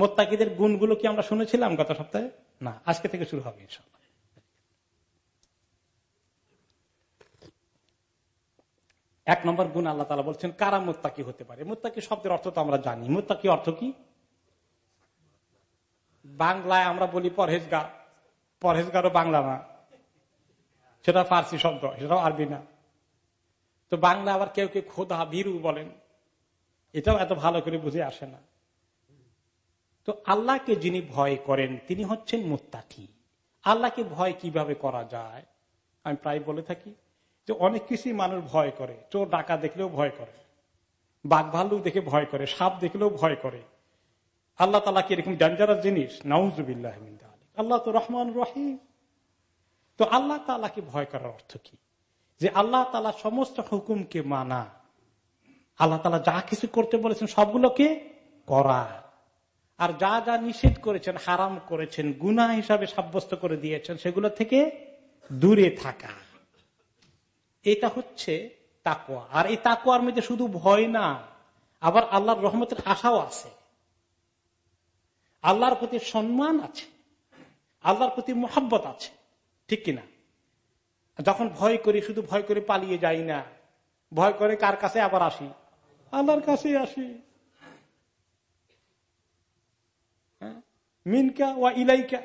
মোত্তাকিদের গুণগুলো কি আমরা শুনেছিলাম গত সপ্তাহে? না, আজকে থেকে শুরু হবে ইনশাল্লাহ এক নম্বর গুণ আল্লাহ তালা বলছেন, কারা মোত্তাকি হতে পারে? মোত্তাকি শব্দের অর্থ তো আমরা জানি। মোত্তাকি অর্থ কি? বাংলায় আমরা বলি পরহেজগার। পরহেজগারও বাংলা না। সেটা ফার্সি শব্দ, সেটাও আরবি না। তো বাংলা আবার কেউ কেউ খোদা, ভীরু বলেন। এটাও এত ভালো করে বুঝে আসে না। তো আল্লাহকে যিনি ভয় করেন, তিনি হচ্ছেন মুত্তাকি। আল্লাহকে ভয় কীভাবে করা যায়? আমি প্রায় বলে থাকি যে অনেক কিছুই মানুষ ভয় করে। চোর ডাকা দেখলেও ভয় করে। বাঘ ভাল্লুক দেখে ভয় করে। সাপ দেখলেও ভয় করে। আল্লাহ তালা কি এরকম ডেঞ্জারাস জিনিস? নাউজুবিল্লাহ আল্লাহ তো রহমান রহিম। তো আল্লাহ তালাকে ভয় করার অর্থ কি? যে আল্লাহ তালা সমস্ত হুকুমকে মানা। আল্লাহ তালা যা কিছু করতে বলেছেন সবগুলোকে করা। আর যা যা নিষেধ করেছেন, হারাম করেছেন গুনা হিসাবে সাব্যস্ত করে দিয়েছেন, সেগুলো থেকে দূরে থাকা। এটা হচ্ছে তাকুয়া আর এই তাকুয়ার মধ্যে শুধু ভয় না, আবার আল্লাহর রহমতের আশাও আছে। আল্লাহর প্রতি সম্মান আছে। আল্লাহর প্রতি মোহাব্বত আছে। ঠিক কিনা যখন ভয় করি, শুধু ভয় করে পালিয়ে যাই না, ভয় করে কার কাছে আবার আসি? আল্লাহর কাছে আসি। মিনকা ওয়া ইলাইকা।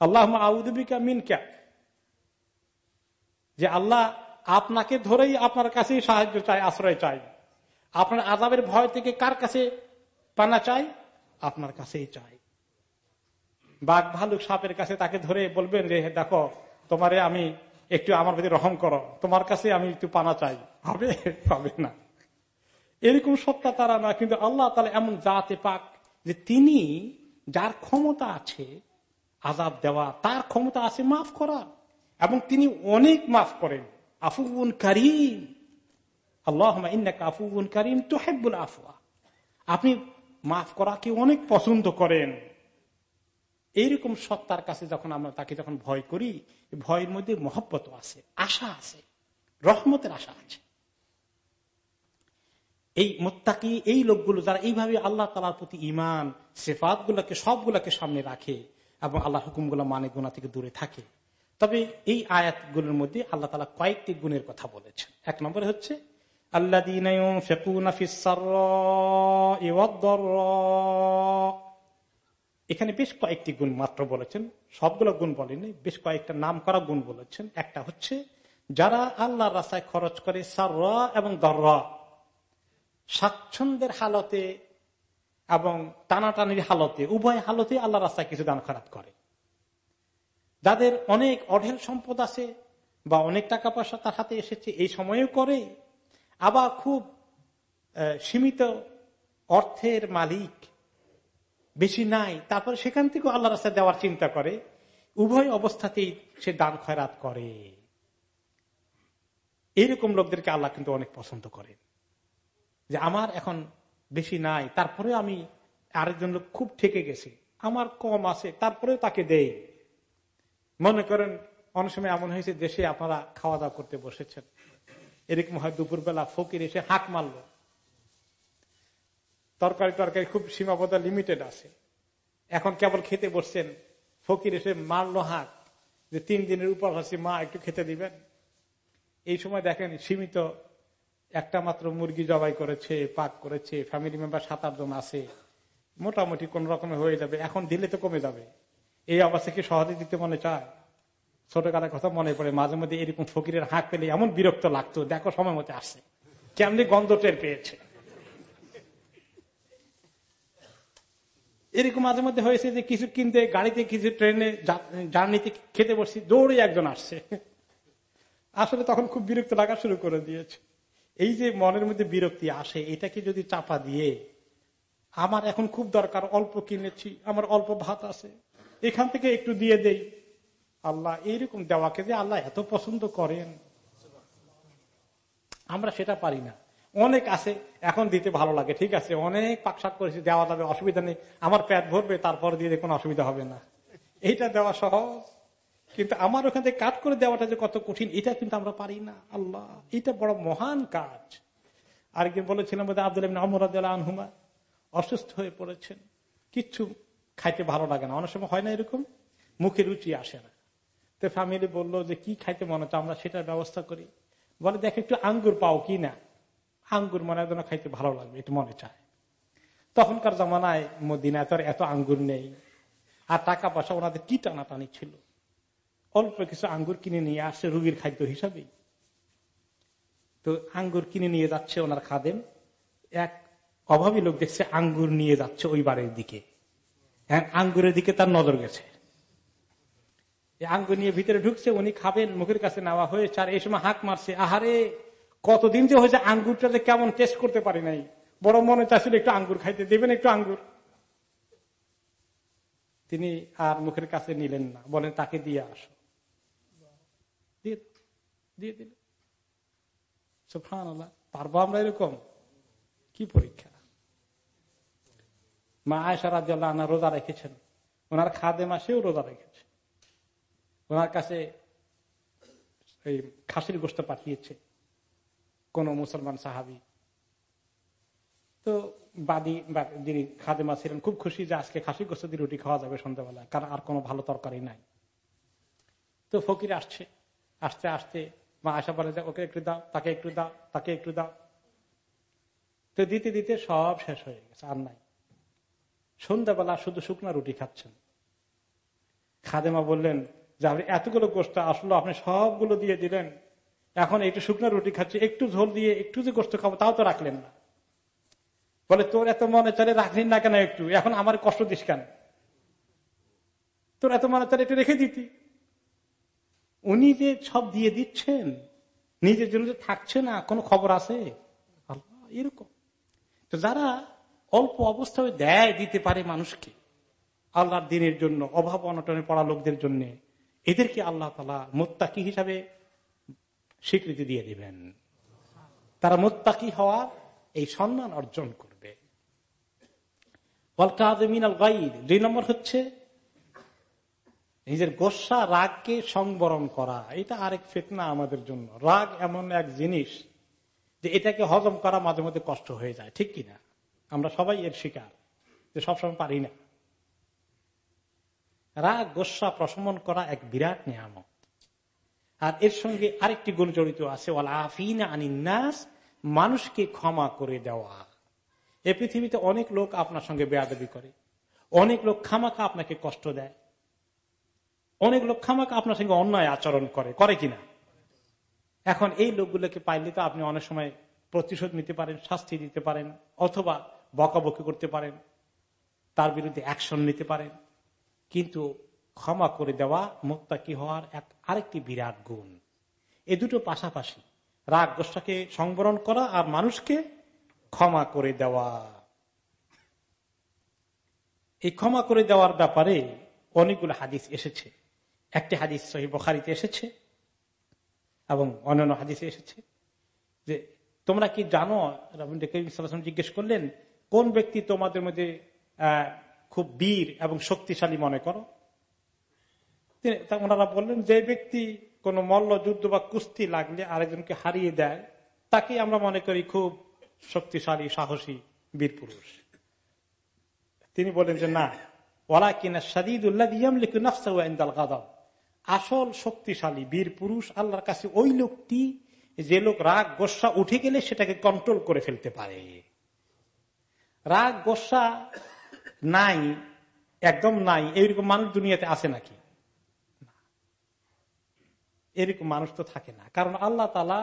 আল্লাহ আউদিকা মিনকা। যে আল্লাহ আপনাকে ধরেই আপনার কাছেই সাহায্য চাই আশ্রয় চাই আপনার আজাবের ভয় থেকে কার কাছে পানা চাই আপনার কাছেই চাই বাঘ ভালুক সাপের কাছে তাকে ধরে বলবেন, রে, দেখো, তোমারে আমি একটু আমার প্রতি রহম করো। তোমার কাছে আমি একটু পানা চাই। হবে হবে না। এরকম সত্তা তারা না, কিন্তু আল্লাহ তালা এমন জাতে পাক যে তিনি যার ক্ষমতা আছে আজাব দেওয়া, তার ক্ষমতা আছে মাফ করা। এবং তিনি অনেক মাফ করেন। আফুবুন কারিম। আল্লাহ আফুবুন কারিম তো হেব্বুল আফুয়া আপনি মাফ করাকে অনেক পছন্দ করেন। এইরকম সত্তার কাছে যখন আমরা তাকে যখন ভয় করি, ভয়ের মধ্যে মহব্বত আছে, আশা আছে, রহমতের আশা আছে। এই মোত্তাকি, এই লোকগুলো যারা এইভাবে আল্লাহ তালার প্রতি ইমান সেফাত গুলাকে সবগুলাকে সামনে রাখে এবং আল্লাহ হুকুমগুলো মানে গুণা থেকে দূরে থাকে। তবে এই আয়াতগুলোর মধ্যে আল্লাহ তালা কয়েকটি গুণের কথা বলেছেন। এক নম্বরে হচ্ছে আল্লাহ এখানে বেশ কয়েকটি গুণ মাত্র বলেছেন। সবগুলো গুণ বলেনি বেশ কয়েকটা নাম করা গুণ বলেছেন। একটা হচ্ছে, যারা আল্লাহ রাস্তায় খরচ করে সার এবং দর স্বাচ্ছন্দ্যের হালতে এবং টানাটানির হালতে, উভয় হালতে আল্লাহ রাস্তায় কিছু দান খারাপ করে। যাদের অনেক অঢেল সম্পদ আছে বা অনেক টাকা পয়সা তার হাতে এসেছে, এই সময়েও করে, আবার খুব সীমিত অর্থের মালিক বেশি নাই, তারপরে সেখান থেকে আল্লাহ রাস্তায় দেওয়ার চিন্তা করে, উভয় অবস্থাতেই সে দান খয়রাত করে। এইরকম লোকদেরকে আল্লাহ কিন্তু অনেক পছন্দ করেন। যে আমার এখন বেশি নাই তারপরে আমি আরেকজন লোক খুব ঠেকে গেছে। আমার কম আছে, তারপরেও তাকে দেই। মনে করেন, অনেক সময় এমন হয়েছে, দেশে আপনারা খাওয়া দাওয়া করতে বসেছেন। এরকম হয়, দুপুরবেলা ফকির এসে হাঁক মারল। তরকারি টরকারি খুব সীমাবদ্ধ লিমিটেড আছে। এখন কেবল খেতে বসছেন, ফকির এসে মারলো হাঁক। যে তিন দিনের উপর হচ্ছে মা, একটু খেতে দিবেন? এই সময় দেখেন, সীমিত একটা মাত্র মুরগি জবাই করেছে, পাক করেছে ফ্যামিলি মেম্বার সাত আট জন আছে, মোটামুটি কোন রকমে হয়ে যাবে, এখন দিলে তো কমে যাবে। এই অবস্থা কি সহজে দিতে মনে চায়? ছোটকালের কথা মনে পড়ে, মাঝে মধ্যে এরকম ফকিরের হাঁক পেলে এমন বিরক্ত লাগতো, দেখো সময় মতো আসছে। কেমনি গন্ধ টের পেয়েছে? এরকম মাঝে মধ্যে হয়েছে যে কিছু কিনতে, গাড়িতে কিছু ট্রেনে জার্নিতে খেতে বসছি, দৌড়ে একজন আসছে। আসলে তখন খুব বিরক্ত লাগা শুরু করে দিয়েছে। এই যে মনের মধ্যে বিরক্তি আসে, এটাকে যদি চাপা দিয়ে, আমার এখন খুব দরকার, অল্প কিনেছি, আমার অল্প ভাত আছে, এখান থেকে একটু দিয়ে দেই। আল্লাহ এইরকম দেওয়াকে যে আল্লাহ এত পছন্দ করেন। আমরা সেটা পারি না। অনেক আছে, এখন দিতে ভালো লাগে, ঠিক আছে, অনেক পাকশাক করেছি, দেওয়া যাবে, অসুবিধা নেই, আমার প্যাট ভরবে, তারপর দিয়ে কোনো অসুবিধা হবে না। এইটা দেওয়া সহজ। কিন্তু আমার ওখান থেকে কাজ করে দেওয়াটা যে কত কঠিন, এটা কিন্তু আমরা পারি না। আল্লাহ, এটা বড় মহান কাজ। আরেকদিন বলেছিলাম আব্দুল আনহুমা, অসুস্থ হয়ে পড়েছেন। কিচ্ছু খাইতে ভালো লাগে না। অনেক সময় হয় না এরকম? মুখে রুচি আসে না। তো ফ্যামিলি বলল যে, কি খাইতে মনে হচ্ছে? আমরা সেটার ব্যবস্থা করি। বলে, দেখে, একটু আঙ্গুর পাও কি না? আঙ্গুর মনে হয় খাইতে ভালো লাগবে, একটু মনে চায়। তখনকার জমানায় মদিনায় তো এত আঙ্গুর নেই। আর টাকা পয়সা ওনাদের কি টানাটানি ছিল? অল্প কিছু আঙ্গুর কিনে নিয়ে আসছে রুগীর খাদ্য হিসাবে তো আঙ্গুর কিনে নিয়ে যাচ্ছে ওনার খাদেম। এক অভাবী লোক দেখছে আঙ্গুর নিয়ে যাচ্ছে ওই বাড়ির দিকে। আঙ্গুরের দিকে তার নজর গেছে। আঙ্গুর নিয়ে ভিতরে ঢুকছে, উনি খাবেন, মুখের কাছে নেওয়া হয়েছে, আর এই সময় হাঁক মারছে, আহারে, কতদিন যে হয়েছে আঙ্গুরটা যে কেমন টেস্ট করতে পারি নাই। বড় মনে চাইছিল একটু আঙ্গুর খাইতে, দেবেন একটু আঙ্গুর। তিনি আর মুখের কাছে নিলেন না, বলেন, তাকে দিয়ে আসো। দিয়ে দিল। সুফান পারব আমরা এরকম। কি পরীক্ষা? মা আয়সা রাজ্লাহ আনা রোজা রেখেছেন। ওনার খাদে মাসেও রোজা রেখেছে। ওনার কাছে এই খাসির গোস্ত পাঠিয়েছে কোন মুসলমান সাহাবি। তো বাদী যিনি খাদেমা ছিলেন খুব খুশি যে আজকে খাসি গোস্ত দিয়ে রুটি খাওয়া যাবে সন্ধ্যাবেলা, কারণ আর কোনো ভালো তরকারি নাই। তো ফকির আসছে, আসতে আসতে মা আসা বলে যে, ওকে একটু দাও, তাকে একটু দাও, তাকে একটু দাও। তো দিতে দিতে সব শেষ হয়ে গেছে, আর নাই। সন্ধ্যাবেলা শুধু শুকনা রুটি খাচ্ছেন। খাদেমা বললেন, যে আপনি এতগুলো গোষ্ঠ আসলো, আপনি সবগুলো দিয়ে দিলেন। এখন একটু শুকনো রুটি খাচ্ছি, একটু ঝোল দিয়ে একটু যে গোষ্ঠ খাব, তাও তো রাখলেন না। বলে, তোর এত মনে চলে রাখলেন না কেন একটু? এখন আমার কষ্ট দিস কেন? তোর এত মনে চলে, একটু রেখে দিতি। উনি যে সব দিয়ে দিচ্ছেন, নিজের জন্য যে থাকছে না, কোনো খবর আছে? এরকম। তো যারা অল্প অবস্থায় দেয় দিতে পারে মানুষকে, আল্লাহর দিনের জন্য, অভাব অনটনে পড়া লোকদের জন্য, এদেরকে আল্লাহ তালা মোত্তাকি হিসাবে স্বীকৃতি দিয়ে দিবেন। তারা মোত্তাকি হওয়ার এই সম্মান অর্জন করবে। দুই নম্বর হচ্ছে নিজের গোসা রাগকে সংবরণ করা, এটা আরেক ফেতনা আমাদের জন্য। রাগ এমন এক জিনিস যে এটাকে হজম করা মাঝে মধ্যে কষ্ট হয়ে যায়, ঠিক কিনা? আমরা সবাই এর শিকার, যে সবসময় পারি না। রাগ, গোসা প্রশমন করা এক বিরাট নিয়ামত। আর এর সঙ্গে আরেকটি গুণ জড়িত আছে আনিন্নাস মানুষকে ক্ষমা করে দেওয়া। এ পৃথিবীতে অনেক লোক আপনার সঙ্গে বেয়াদবি করে, অনেক লোক খামাখা আপনাকে কষ্ট দেয় অনেক লোক খামাখা আপনার সঙ্গে অন্যায় আচরণ করে করে কিনা? এখন এই লোকগুলোকে পাইলে তো আপনি অনেক সময় প্রতিশোধ নিতে পারেন, শাস্তি দিতে পারেন, অথবা বকাবকি করতে পারেন, তার বিরুদ্ধে অ্যাকশন নিতে পারেন। কিন্তু ক্ষমা করে দেওয়া মোত্তাকি হওয়ার এক আরেকটি বিরাট গুণ। এ দুটো পাশাপাশি রাগ গোষ্ঠাকে সংবরণ করা আর মানুষকে ক্ষমা করে দেওয়া। এই ক্ষমা করে দেওয়ার ব্যাপারে অনেকগুলো হাদিস এসেছে। একটি হাদিস সহি বখারিতে এসেছে এবং অন্যান্য হাদিসে এসেছে যে, তোমরা কি জানো? জিজ্ঞেস করলেন, কোন ব্যক্তি তোমাদের মধ্যে খুব বীর এবং শক্তিশালী মনে করো? ওনারা বললেন, যে ব্যক্তি কোন মল্ল যুদ্ধ বা কুস্তি লাগলে আরেকজনকে হারিয়ে দেয় তাকে আমরা মনে করি খুব শক্তিশালী, সাহসী বীর পুরুষ। তিনি বলেন যে, না। ওরা কিনা সাদিদুল্লাহ আসল শক্তিশালী বীর পুরুষ আল্লাহর কাছে ওই লোকটি, যে লোক রাগ, গোসা উঠে গেলে সেটাকে কন্ট্রোল করে ফেলতে পারে। রাগ, গোসা নাই, একদম নাই, এইরকম মানুষ দুনিয়াতে আছে নাকি? এরকম মানুষ তো থাকে না। কারণ আল্লাহ তালা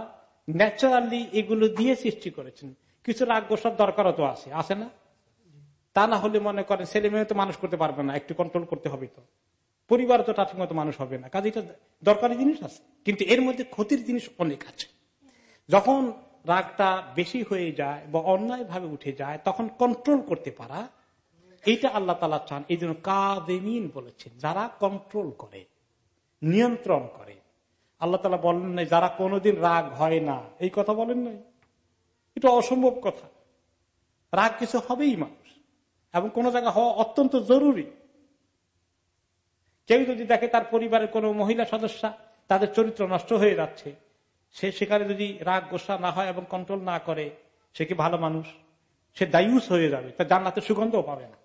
ন্যাচারালি এগুলো দিয়ে সৃষ্টি করেছেন। কিছু রাগ, গোসার দরকারও তো আছে। আছে না? তা না হলে মনে করেন ছেলে মেয়ে তো মানুষ করতে পারবে না। একটু কন্ট্রোল করতে হবে তো। পরিবার তো তার মতো মানুষ হবে না। কাজে এটা দরকারি জিনিস আছে। কিন্তু এর মধ্যে ক্ষতির জিনিস অনেক আছে। যখন রাগটা বেশি হয়ে যায় বা অন্যায় ভাবে উঠে যায়, তখন কন্ট্রোল করতে পারা, এইটা আল্লাহ তালা চান। এই জন্য কাদেমিন বলেছেন, যারা কন্ট্রোল করে, নিয়ন্ত্রণ করে। আল্লাহ তালা বলেন নাই, যারা কোনোদিন রাগ হয় না। এই কথা বলেন নাই? এটা অসম্ভব কথা। রাগ কিছু হবেই মানুষ। এবং কোন জায়গা হওয়া অত্যন্ত জরুরি। কেউ যদি দেখে তার পরিবারের কোন মহিলা সদস্য, তাদের চরিত্র নষ্ট হয়ে যাচ্ছে, সে সেখানে যদি রাগ গোসা না হয় এবং কন্ট্রোল না করে, সে কি ভালো মানুষ? সে দায়ুস হয়ে যাবে তার জান্নাতের সুগন্ধও পাবে না।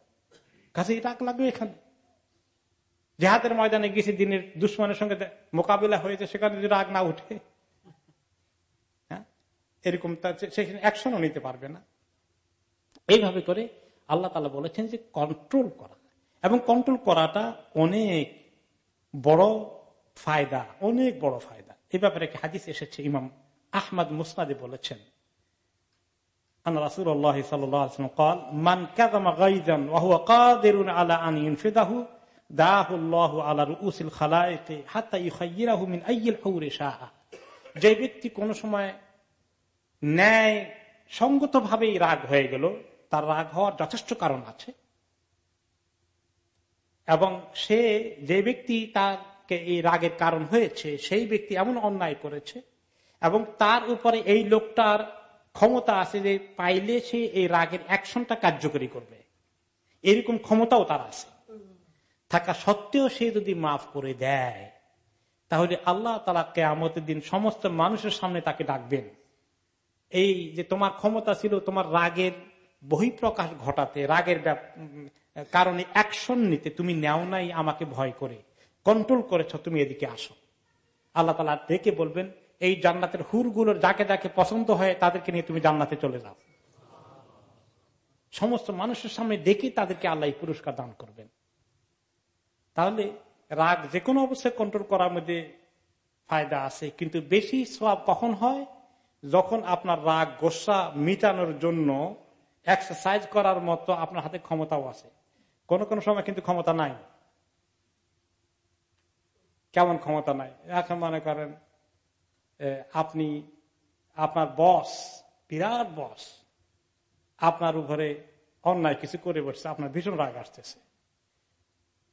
কাছে রাগ লাগবে এখানে। জেহাদের ময়দানে গেছে দিনের দুশ্মনের সঙ্গে মোকাবিলা হয়েছে, সেখানে যদি রাগ না উঠে হ্যাঁ? এরকম সেখানে অ্যাকশনও নিতে পারবে না। এইভাবে করে আল্লাহ তালা বলেছেন যে কন্ট্রোল করা। এবং কন্ট্রোল করাটা অনেক বড় ফায়দা, অনেক বড় ফায়দা। এ ব্যাপারে একটি হাদিস এসেছে, ইমাম আহমদ মুসনাদে বলেছেন। যে ব্যক্তি কোন সময় ন্যায় সঙ্গত ভাবেই রাগ হয়ে গেল, তার রাগ হওয়ার যথেষ্ট কারণ আছে। এবং সে যে ব্যক্তি তাকে এই রাগের কারণ হয়েছে, সেই ব্যক্তি এমন অন্যায় করেছে এবং তার উপরে এই লোকটার ক্ষমতা আছে যে পাইলে সে এই রাগের অ্যাকশনটা কার্যকরী করবে। এরকম ক্ষমতাও তার আছে। থাকা সত্ত্বেও সে যদি মাফ করে দেয়, তাহলে আল্লাহ তালা কেয়ামতের দিন সমস্ত মানুষের সামনে তাকে ডাকবেন। এই যে তোমার ক্ষমতা ছিল, তোমার রাগের বহিঃপ্রকাশ ঘটাতে, রাগের কারণে অ্যাকশন নিতে তুমি নেও নাই, আমাকে ভয় করে। কন্ট্রোল করেছ, তুমি এদিকে আসো। আল্লাহ তালা ডেকে বলবেন, এই জান্নাতের হুরগুলোর যাকে যাকে পছন্দ হয়, তাদেরকে নিয়ে তুমি জান্নাতে চলে যাও। সমস্ত মানুষের সামনে ডেকে তাদেরকে আল্লাহ পুরস্কার দান করবেন। তাহলে রাগ যে কোনো অবস্থায় কন্ট্রোল করার মধ্যে ফায়দা আছে, কিন্তু বেশি সব কখন হয় যখন আপনার রাগ, গোসা মিটানোর জন্য এক্সারসাইজ করার মতো আপনার হাতে ক্ষমতাও আছে। কোন কোন সময় কিন্তু ক্ষমতা নাই। কেমন ক্ষমতা নাই? এখন মনে করেন আপনি, আপনার বস, বিরাট বস, আপনার উপরে অন্যায় কিছু করে বসছে, আপনার ভীষণ রাগ আসতেছে।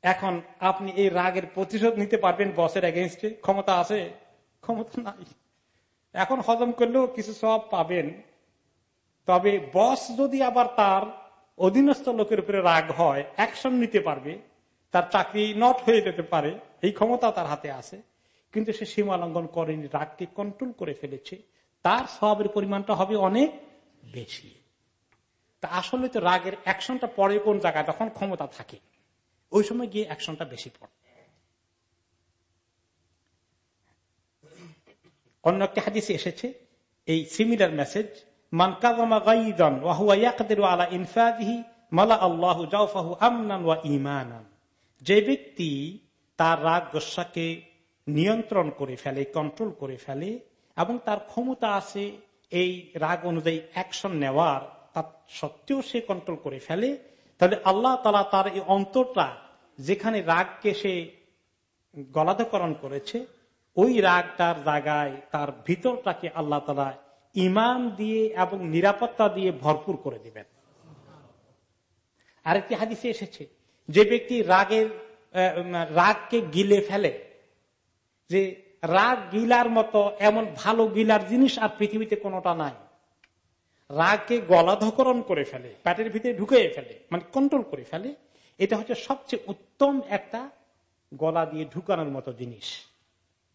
এখন আপনি এই রাগের প্রতিশোধ নিতে পারবেন বসের এগেনস্টে ক্ষমতা আছে? ক্ষমতা নাই। এখন হজম করলেও কিছু সব পাবেন। তবে বস যদি আবার তার অধীনস্থ লোকের উপরে রাগ হয় অ্যাকশন নিতে পারবে, তার চাকরি নট হয়ে যেতে পারে, এই ক্ষমতা তার হাতে আছে, কিন্তু সে সীমা লঙ্ঘন করেনি, রাগকে কন্ট্রোল করে ফেলেছে, তার স্বভাবের পরিমাণটা হবে অনেক বেশি। তা আসলে তো রাগের অ্যাকশনটা পরে কোন জায়গায়? তখন ক্ষমতা থাকে। ওই সময় গিয়ে অ্যাকশনটা বেশি পড়ে। অন্য একটা হাদিসে এসেছে, এই সিমিলার মেসেজ যে ব্যক্তি তার রাগ গোসাকে নিয়ন্ত্রণ করে ফেলে কন্ট্রোল করে ফেলে, এবং তার ক্ষমতা আছে এই রাগ অনুযায়ী অ্যাকশন নেওয়ার তার সত্ত্বেও সে কন্ট্রোল করে ফেলে, তাহলে আল্লাহ তালা তার এই অন্তরটা যেখানে রাগকে সে গলাধকরণ করেছে, ওই রাগটার জায়গায় তার ভিতরটাকে আল্লাহ তালা ইমান দিয়ে এবং নিরাপত্তা দিয়ে ভরপুর করে দিবেন। আরেকটি হাদিসে এসেছে, যে ব্যক্তি রাগের রাগকে গিলে ফেলে, যে রাগ গিলার মতো এমন ভালো গিলার জিনিস আর পৃথিবীতে কোনোটা নাই। রাগকে গলাধকরণ করে ফেলে প্যাটের ভিতরে ঢুকে ফেলে মানে কন্ট্রোল করে ফেলে, এটা হচ্ছে সবচেয়ে উত্তম একটা গলা দিয়ে ঢুকানোর মতো জিনিস,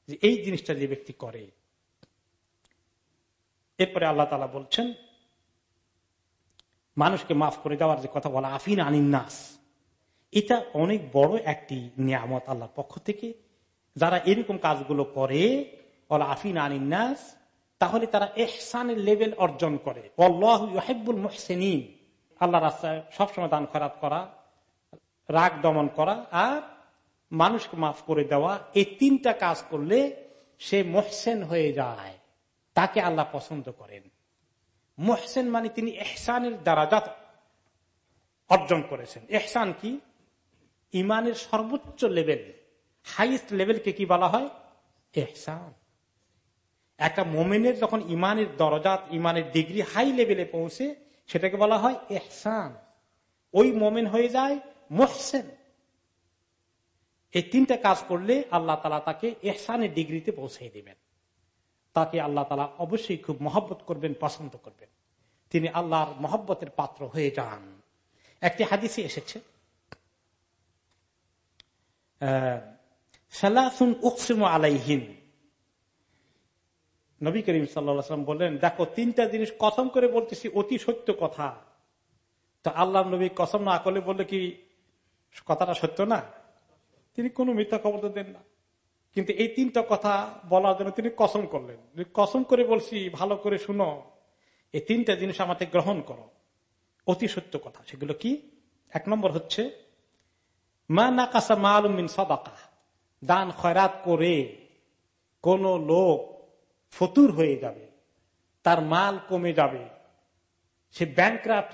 যে এই জিনিসটা যে ব্যক্তি করে। এরপরে আল্লাহ তালা বলছেন, মানুষকে মাফ করে দেওয়ার যে কথা বলা আফিন আনিন্নাস এটা অনেক বড় একটি নিয়ামত আল্লাহর পক্ষ থেকে। যারা এরকম কাজগুলো করে ওলা আফিন আনিন্নাস তাহলে তারা এহসানের লেভেল অর্জন করে। হেব্বুল মোহসেনি আল্লাহ রাস্তায় সবসময় দান খরাত করা, রাগ দমন করা, আর মানুষকে মাফ করে দেওয়া, এই তিনটা কাজ করলে সে মোহসেন হয়ে যায়। তাকে আল্লাহ পছন্দ করেন। মোহসেন মানে তিনি এহসানের দ্বারাজাত অর্জন করেছেন। এহসান কি? ইমানের সর্বোচ্চ লেভেল, হাইয়েস্ট লেভেলকে কি বলা হয়? এহসান একটা মোমেনের যখন ইমানের দরজাত, ইমানের ডিগ্রি হাই লেভেলে পৌঁছে, সেটাকে বলা হয় এহসান ওই মোমেন হয়ে যায় মোহসেন। এই তিনটা কাজ করলে আল্লাহ তালা তাকে এহসানের ডিগ্রিতে পৌঁছে দিবেন। তাকে আল্লাহ তালা অবশ্যই খুব মহব্বত করবেন, পছন্দ করবেন। তিনি আল্লাহর মহব্বতের পাত্র হয়ে যান। একটি হাদিসে এসেছে। নবী করিম সাল্লাম বললেন, দেখো, তিনটা জিনিস কসম করে বলতেছি, অতি সত্য কথা। তো আল্লাহ নবী কসম না করলে বললে কি কথাটা সত্য না? তিনি কোনো মিথ্যা খবর তো দেন না। কিন্তু এই তিনটা কথা বলার জন্য তিনি কসম করলেন। কসম করে বলছি, ভালো করে শুনো, এই তিনটা জিনিস আমাকে গ্রহণ করো। অতি সত্য কথা। সেগুলো কি? এক নম্বর হচ্ছে, মা নাকাসা মালুমিন সদাকা। দান, খয়রাত করে কোন লোক ফতুর হয়ে যাবে, তার মাল কমে যাবে, সে ব্যাংক্রাফ্ট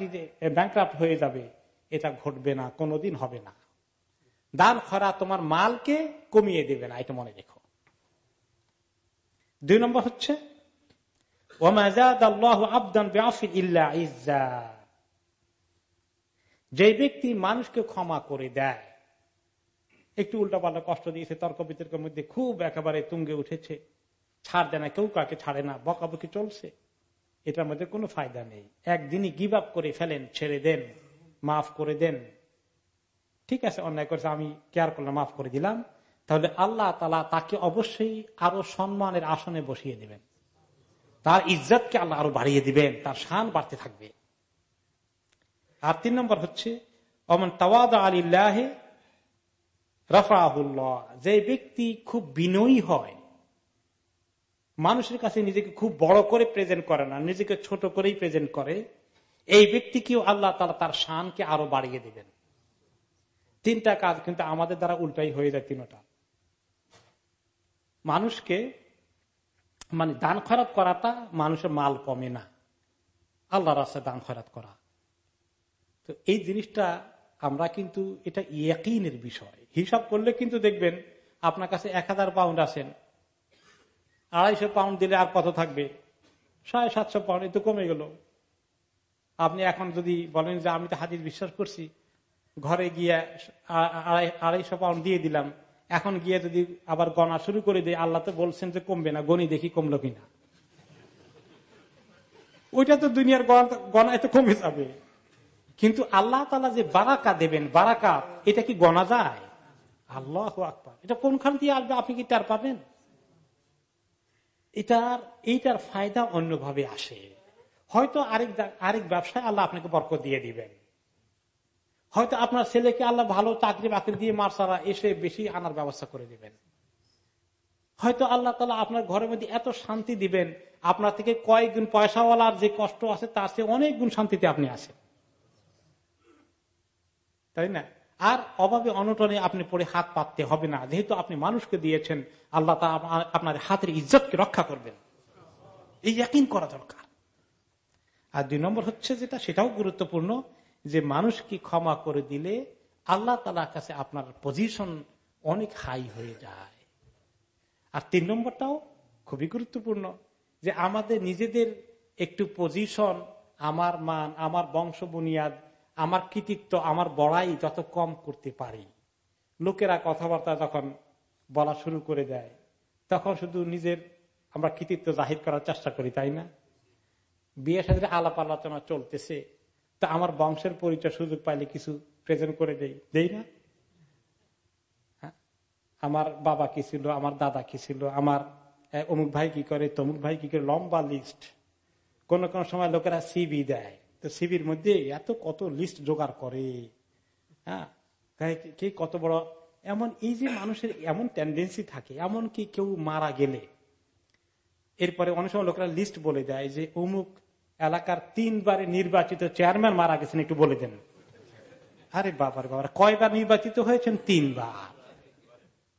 ব্যাংক্রাফ্ট হয়ে যাবে, এটা ঘটবে না, কোনোদিন হবে না। দান খরা তোমার মালকে কমিয়ে দেবে না, এটা মনে রেখো। দুই নম্বর হচ্ছে যে ব্যক্তি মানুষকে ক্ষমা করে দেয়, একটু উল্টাপাল্টা কষ্ট দিয়েছে তর্ক বিতর্কের মধ্যে খুব একেবারে তুঙ্গে উঠেছে, ছাড় দেয় না, কেউ কাকে ছাড়ে না, বকাবকি চলছে, এটার মধ্যে কোনো ফায়দা নেই। একদিনই গিভ আপ করে ফেলেন, ছেড়ে দেন, মাফ করে দেন ঠিক আছে, অন্যায় করেছে, আমি কেয়ার করলাম, মাফ করে দিলাম। তাহলে আল্লাহ তালা তাকে অবশ্যই আরও সম্মানের আসনে বসিয়ে দিবেন। তার ইজ্জতকে আল্লাহ আরও বাড়িয়ে দিবেন, তার শান বাড়তে থাকবে। আর তিন নম্বর হচ্ছে অমন তাওয়াদ আলিল্লাহ রফাহুল্লাহ। যে ব্যক্তি খুব বিনয়ী হয়, মানুষের কাছে নিজেকে খুব বড় করে প্রেজেন্ট করে না, নিজেকে ছোট করেই প্রেজেন্ট করে, এই ব্যক্তিকেও আল্লাহ তালা তার শানকে আরও বাড়িয়ে দিবেন। তিনটা কাজ কিন্তু আমাদের দ্বারা উল্টাই হয়ে যায় তিনটা। মানুষকে মানে দান খরাত করাটা মানুষের মাল কমে না। আল্লাহ রাস্তায় দান খরাত করা। তো এই জিনিসটা আমরা কিন্তু এটা ইয়াকিনের বিষয়। হিসাব করলে কিন্তু দেখবেন আপনার কাছে এক হাজার পাউন্ড আছেন আড়াইশো পাউন্ড দিলে আর কত থাকবে? সাড়ে সাতশো পাউন্ড এতো কমে গেল। আপনি এখন যদি বলেন যে আমি তো হাজির বিশ্বাস করছি ঘরে গিয়ে আড়াইশো পাউন্ড দিয়ে দিলাম। এখন গিয়ে যদি আবার গণা শুরু করে দেয় আল্লাহ তো বলছেন যে কমবে না, গণি দেখি কমলো কিনা। ওইটা তো দুনিয়ার গণা এত কমে যাবে। কিন্তু আল্লাহ তালা যে বারাকা দেবেন, বারাকা, এটা কি গণা যায়? আল্লাহ আকবর। এটা কোনখান দিয়ে আসবে? আপনি কি তার পাবেন? এটার, এইটার ফায়দা অন্যভাবে আসে। হয়তো আরেক আরেক ব্যবসায় আল্লাহ আপনাকে বরকত দিয়ে দিবেন। হয়তো আপনার ছেলেকে আল্লাহ ভালো চাকরি বাকরি দিয়ে মার্সারা এসে বেশি আনার ব্যবস্থা করে দিবেন। হয়তো আল্লাহ তালা আপনার ঘরের মধ্যে এত শান্তি দিবেন, আপনার থেকে কয়েক গুণ পয়সাওয়ালার যে কষ্ট আছে তার চেয়ে অনেক গুণ শান্তিতে আপনি আছেন। তাই না? আর অভাবে অনটনে আপনি পড়ে হাত পাততে হবে না, যেহেতু আপনি মানুষকে দিয়েছেন, আল্লাহ তা আপনার হাতের ইজ্জতকে রক্ষা করবেন। এই একই করা দরকার। আর দুই নম্বর হচ্ছে যেটা, সেটাও গুরুত্বপূর্ণ যে মানুষকে ক্ষমা করে দিলে আল্লাহ তালার কাছে আপনার পজিশন অনেক হাই হয়ে যায়। আর তিন নম্বরটাও খুবই গুরুত্বপূর্ণ যে আমাদের নিজেদের একটু পজিশন আমার মান, আমার বংশ বুনিয়াদ আমার কৃতিত্ব, আমার বড়াই যত কম করতে পারি। লোকেরা কথাবার্তা যখন বলা শুরু করে দেয়, তখন শুধু নিজের আমরা কৃতিত্ব জাহির করার চেষ্টা করি, তাই না? বিয়ের সাথে আলাপ আলোচনা চলতেছে তা আমার বংশের পরিচয় সুযোগ পাইলে কিছু প্রেজেন্ট করে দেই। দেই না? হ্যাঁ? আমার বাবা কি ছিল? আমার দাদা কি ছিল? আমার অমুক ভাই কি করে? তমুক ভাই কি করে? লম্বা লিস্ট কোন কোন সময় লোকেরা সিবি দেয়। তো সিবির মধ্যে এত কত লিস্ট জোগাড় করে। হ্যাঁ? কে কত বড়? এমন এই যে মানুষের এমন টেন্ডেন্সি থাকে, এমন কি কেউ মারা গেলে। এরপরে অনেক সময় লোকেরা লিস্ট বলে দেয় যে অমুক এলাকার তিনবারে নির্বাচিত চেয়ারম্যান মারা গেছেন, একটু বলে দেন। আরে বাবার বাবার, কয়বার নির্বাচিত হয়েছেন? তিনবার।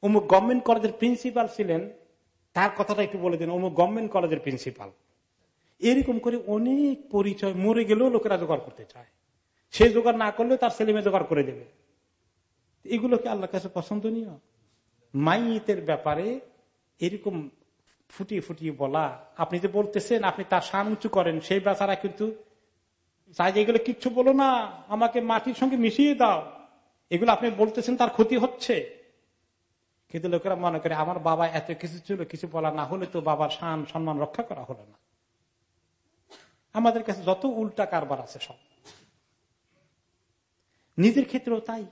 অমুক গভর্নমেন্ট কলেজের প্রিন্সিপাল ছিলেন, তার কথাটা একটু বলে দেন, অমুক গভর্নমেন্ট কলেজের প্রিন্সিপাল। এরকম করে অনেক পরিচয়, মরে গেলেও লোকেরা জোগাড় করতে চায়। সে জোগাড় না করলেও তার ছেলে মেয়ে জোগাড় করে দেবে। এগুলো কি আল্লাহ কাছে পছন্দনীয়? মাইতের ব্যাপারে এরকম ফুটিয়ে ফুটিয়ে বলা। আপনি যে বলতেছেন, আপনি তার সান উঁচু করেন, সেই বেচারা কিন্তু চাই এগুলো কিচ্ছু বলো না, আমাকে মাটির সঙ্গে মিশিয়ে দাও। এগুলো আপনি বলতেছেন, তার ক্ষতি হচ্ছে। কিন্তু লোকেরা মনে করে, আমার বাবা এত কিছু ছিল, কিছু বলা না হলে তো বাবার সান সম্মান রক্ষা করা হলো না। আমাদের কাছে যত উল্টা কারবার আছে সব। নিজের ক্ষেত্রেও তাই।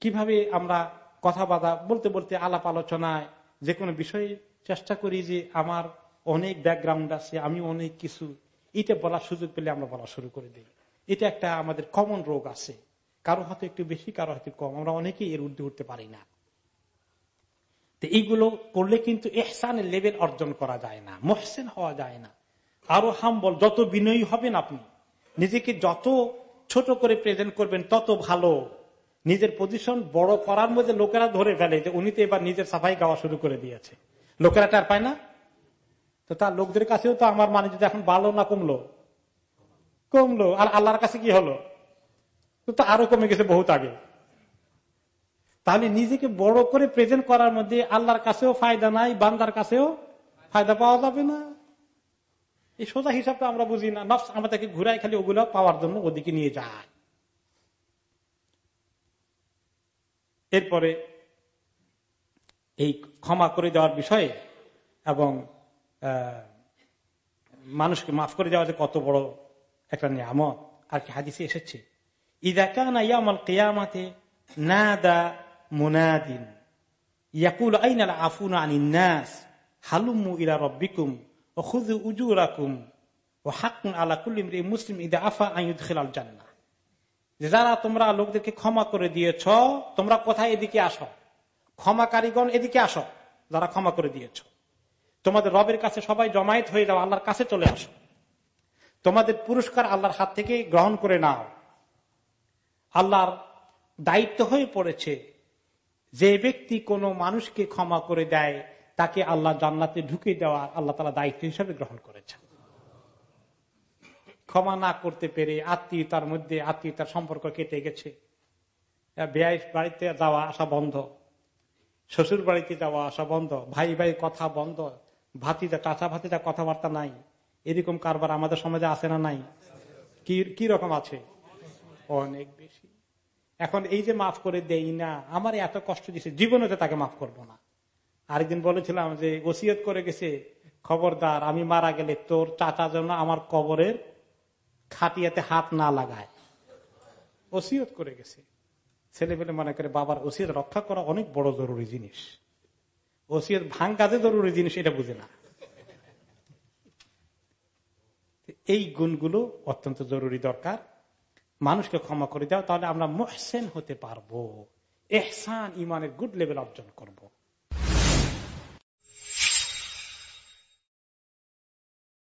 কীভাবে আমরা কথা বাধা বলতে বলতে আলাপ আলোচনায় যে কোনো বিষয়ে চেষ্টা করি যে আমার অনেক ব্যাকগ্রাউন্ড আছে আমি অনেক কিছু। এটা বলার সুযোগ পেলে আমরা বলা শুরু করে দিই। এটা একটা আমাদের কমন রোগ আছে। কারও হয়তো একটু বেশি, কারও হয়তো কম। আমরা অনেকেই এর উর্ধে উঠতে পারি না। তো এইগুলো করলে কিন্তু এহসানের লেভেল অর্জন করা যায় না, মহসেন হওয়া যায় না। আরও হাম্বল যত বিনয়ী হবেন আপনি, নিজেকে যত ছোট করে প্রেজেন্ট করবেন, তত ভালো। নিজের পজিশন বড় করার মধ্যে লোকেরা ধরে ফেলে যে উনি তো এবার নিজের সাফাই গাওয়া শুরু করে দিয়েছে। লোকেরা টার পায় না? তো তার লোকদের কাছেও তো আমার মানে যদি এখন বাড়লো না কমলো? কমলো। আর আল্লাহর কাছে কি হলো? তো আরও কমে গেছে বহুত আগে। তাহলে নিজেকে বড় করে প্রেজেন্ট করার মধ্যে আল্লাহর কাছেও ফায়দা নাই, বান্দার কাছেও ফায়দা পাওয়া যাবে না। এই সোজা হিসাবটা আমরা বুঝি না। নফস আমাদেরকে ঘুরাই খালি ওগুলো পাওয়ার জন্য ওদিকে নিয়ে যায়। এরপরে এই ক্ষমা করে দেওয়ার বিষয়ে এবং মানুষকে মাফ করে দেওয়া যে কত বড় একটা নিয়ামত, আর কি হাদিসে এসেছে। ইদাকান কেয়ামাতে না দা মুনাদিন, ইয়াকুল আইনাল আফুন আনিন্নাস, হালুমু ইলা রব্বিকুম ও খুদু উজু রাকুম ও হাকুন আলা কুল্লিম মুসলিম ইদা আফা আইয়ুদ খিলাল জান্না যারা তোমরা লোকদেরকে ক্ষমা করে দিয়েছ, তোমরা কোথায় এদিকে আসো? ক্ষমা কারিগণ এদিকে আসো, যারা ক্ষমা করে দিয়েছ। তোমাদের রবের কাছে সবাই জমায়েত হয়ে যাও, আল্লাহর কাছে চলে আসো। তোমাদের পুরস্কার আল্লাহর হাত থেকে গ্রহণ করে নাও। আল্লাহর দায়িত্ব হয়ে পড়েছে, যে ব্যক্তি কোনো মানুষকে ক্ষমা করে দেয়, তাকে আল্লাহ জান্নাতে ঢুকে দেওয়া আল্লাহ তালা দায়িত্ব হিসাবে গ্রহণ করেছেন। ক্ষমা না করতে পেরে আত্মীয়তার মধ্যে আত্মীয়তার সম্পর্ক কেটে গেছে। বেআই বাড়িতে যাওয়া আসা বন্ধ। শ্বশুর বাড়িতে যাওয়া আসা বন্ধ, ভাই ভাই কথা বন্ধ, ভাতিজা, চাচা ভাতিজা কথাবার্তা নাই। এরকম কারবার আমাদের সমাজে আছে না নাই? কি রকম আছে? অনেক বেশি। এখন এই যে মাফ করে দেই না, আমার এত কষ্ট দিছে, জীবনে তাকে মাফ করব না। আরেকদিন বলেছিলাম যে, ওসিয়ত করে গেছে, খবরদার, আমি মারা গেলে তোর চাচা যেন আমার কবরের খাটিয়াতে হাত না লাগায়। ওসিয়ত করে গেছে। ছেলে পেলে মনে করে বাবার ওসিয়ত রক্ষা করা অনেক বড় জরুরি জিনিস। ওসিয়ত ভাঙ্গাতে জরুরি জিনিস, এটা বুঝে না। এই গুণগুলো অত্যন্ত জরুরি দরকার। মানুষকে ক্ষমা করে দেওয়া তাহলে আমরা মোহসেন হতে পারব। এহসান, ইমানের গুড লেভেল অর্জন করব।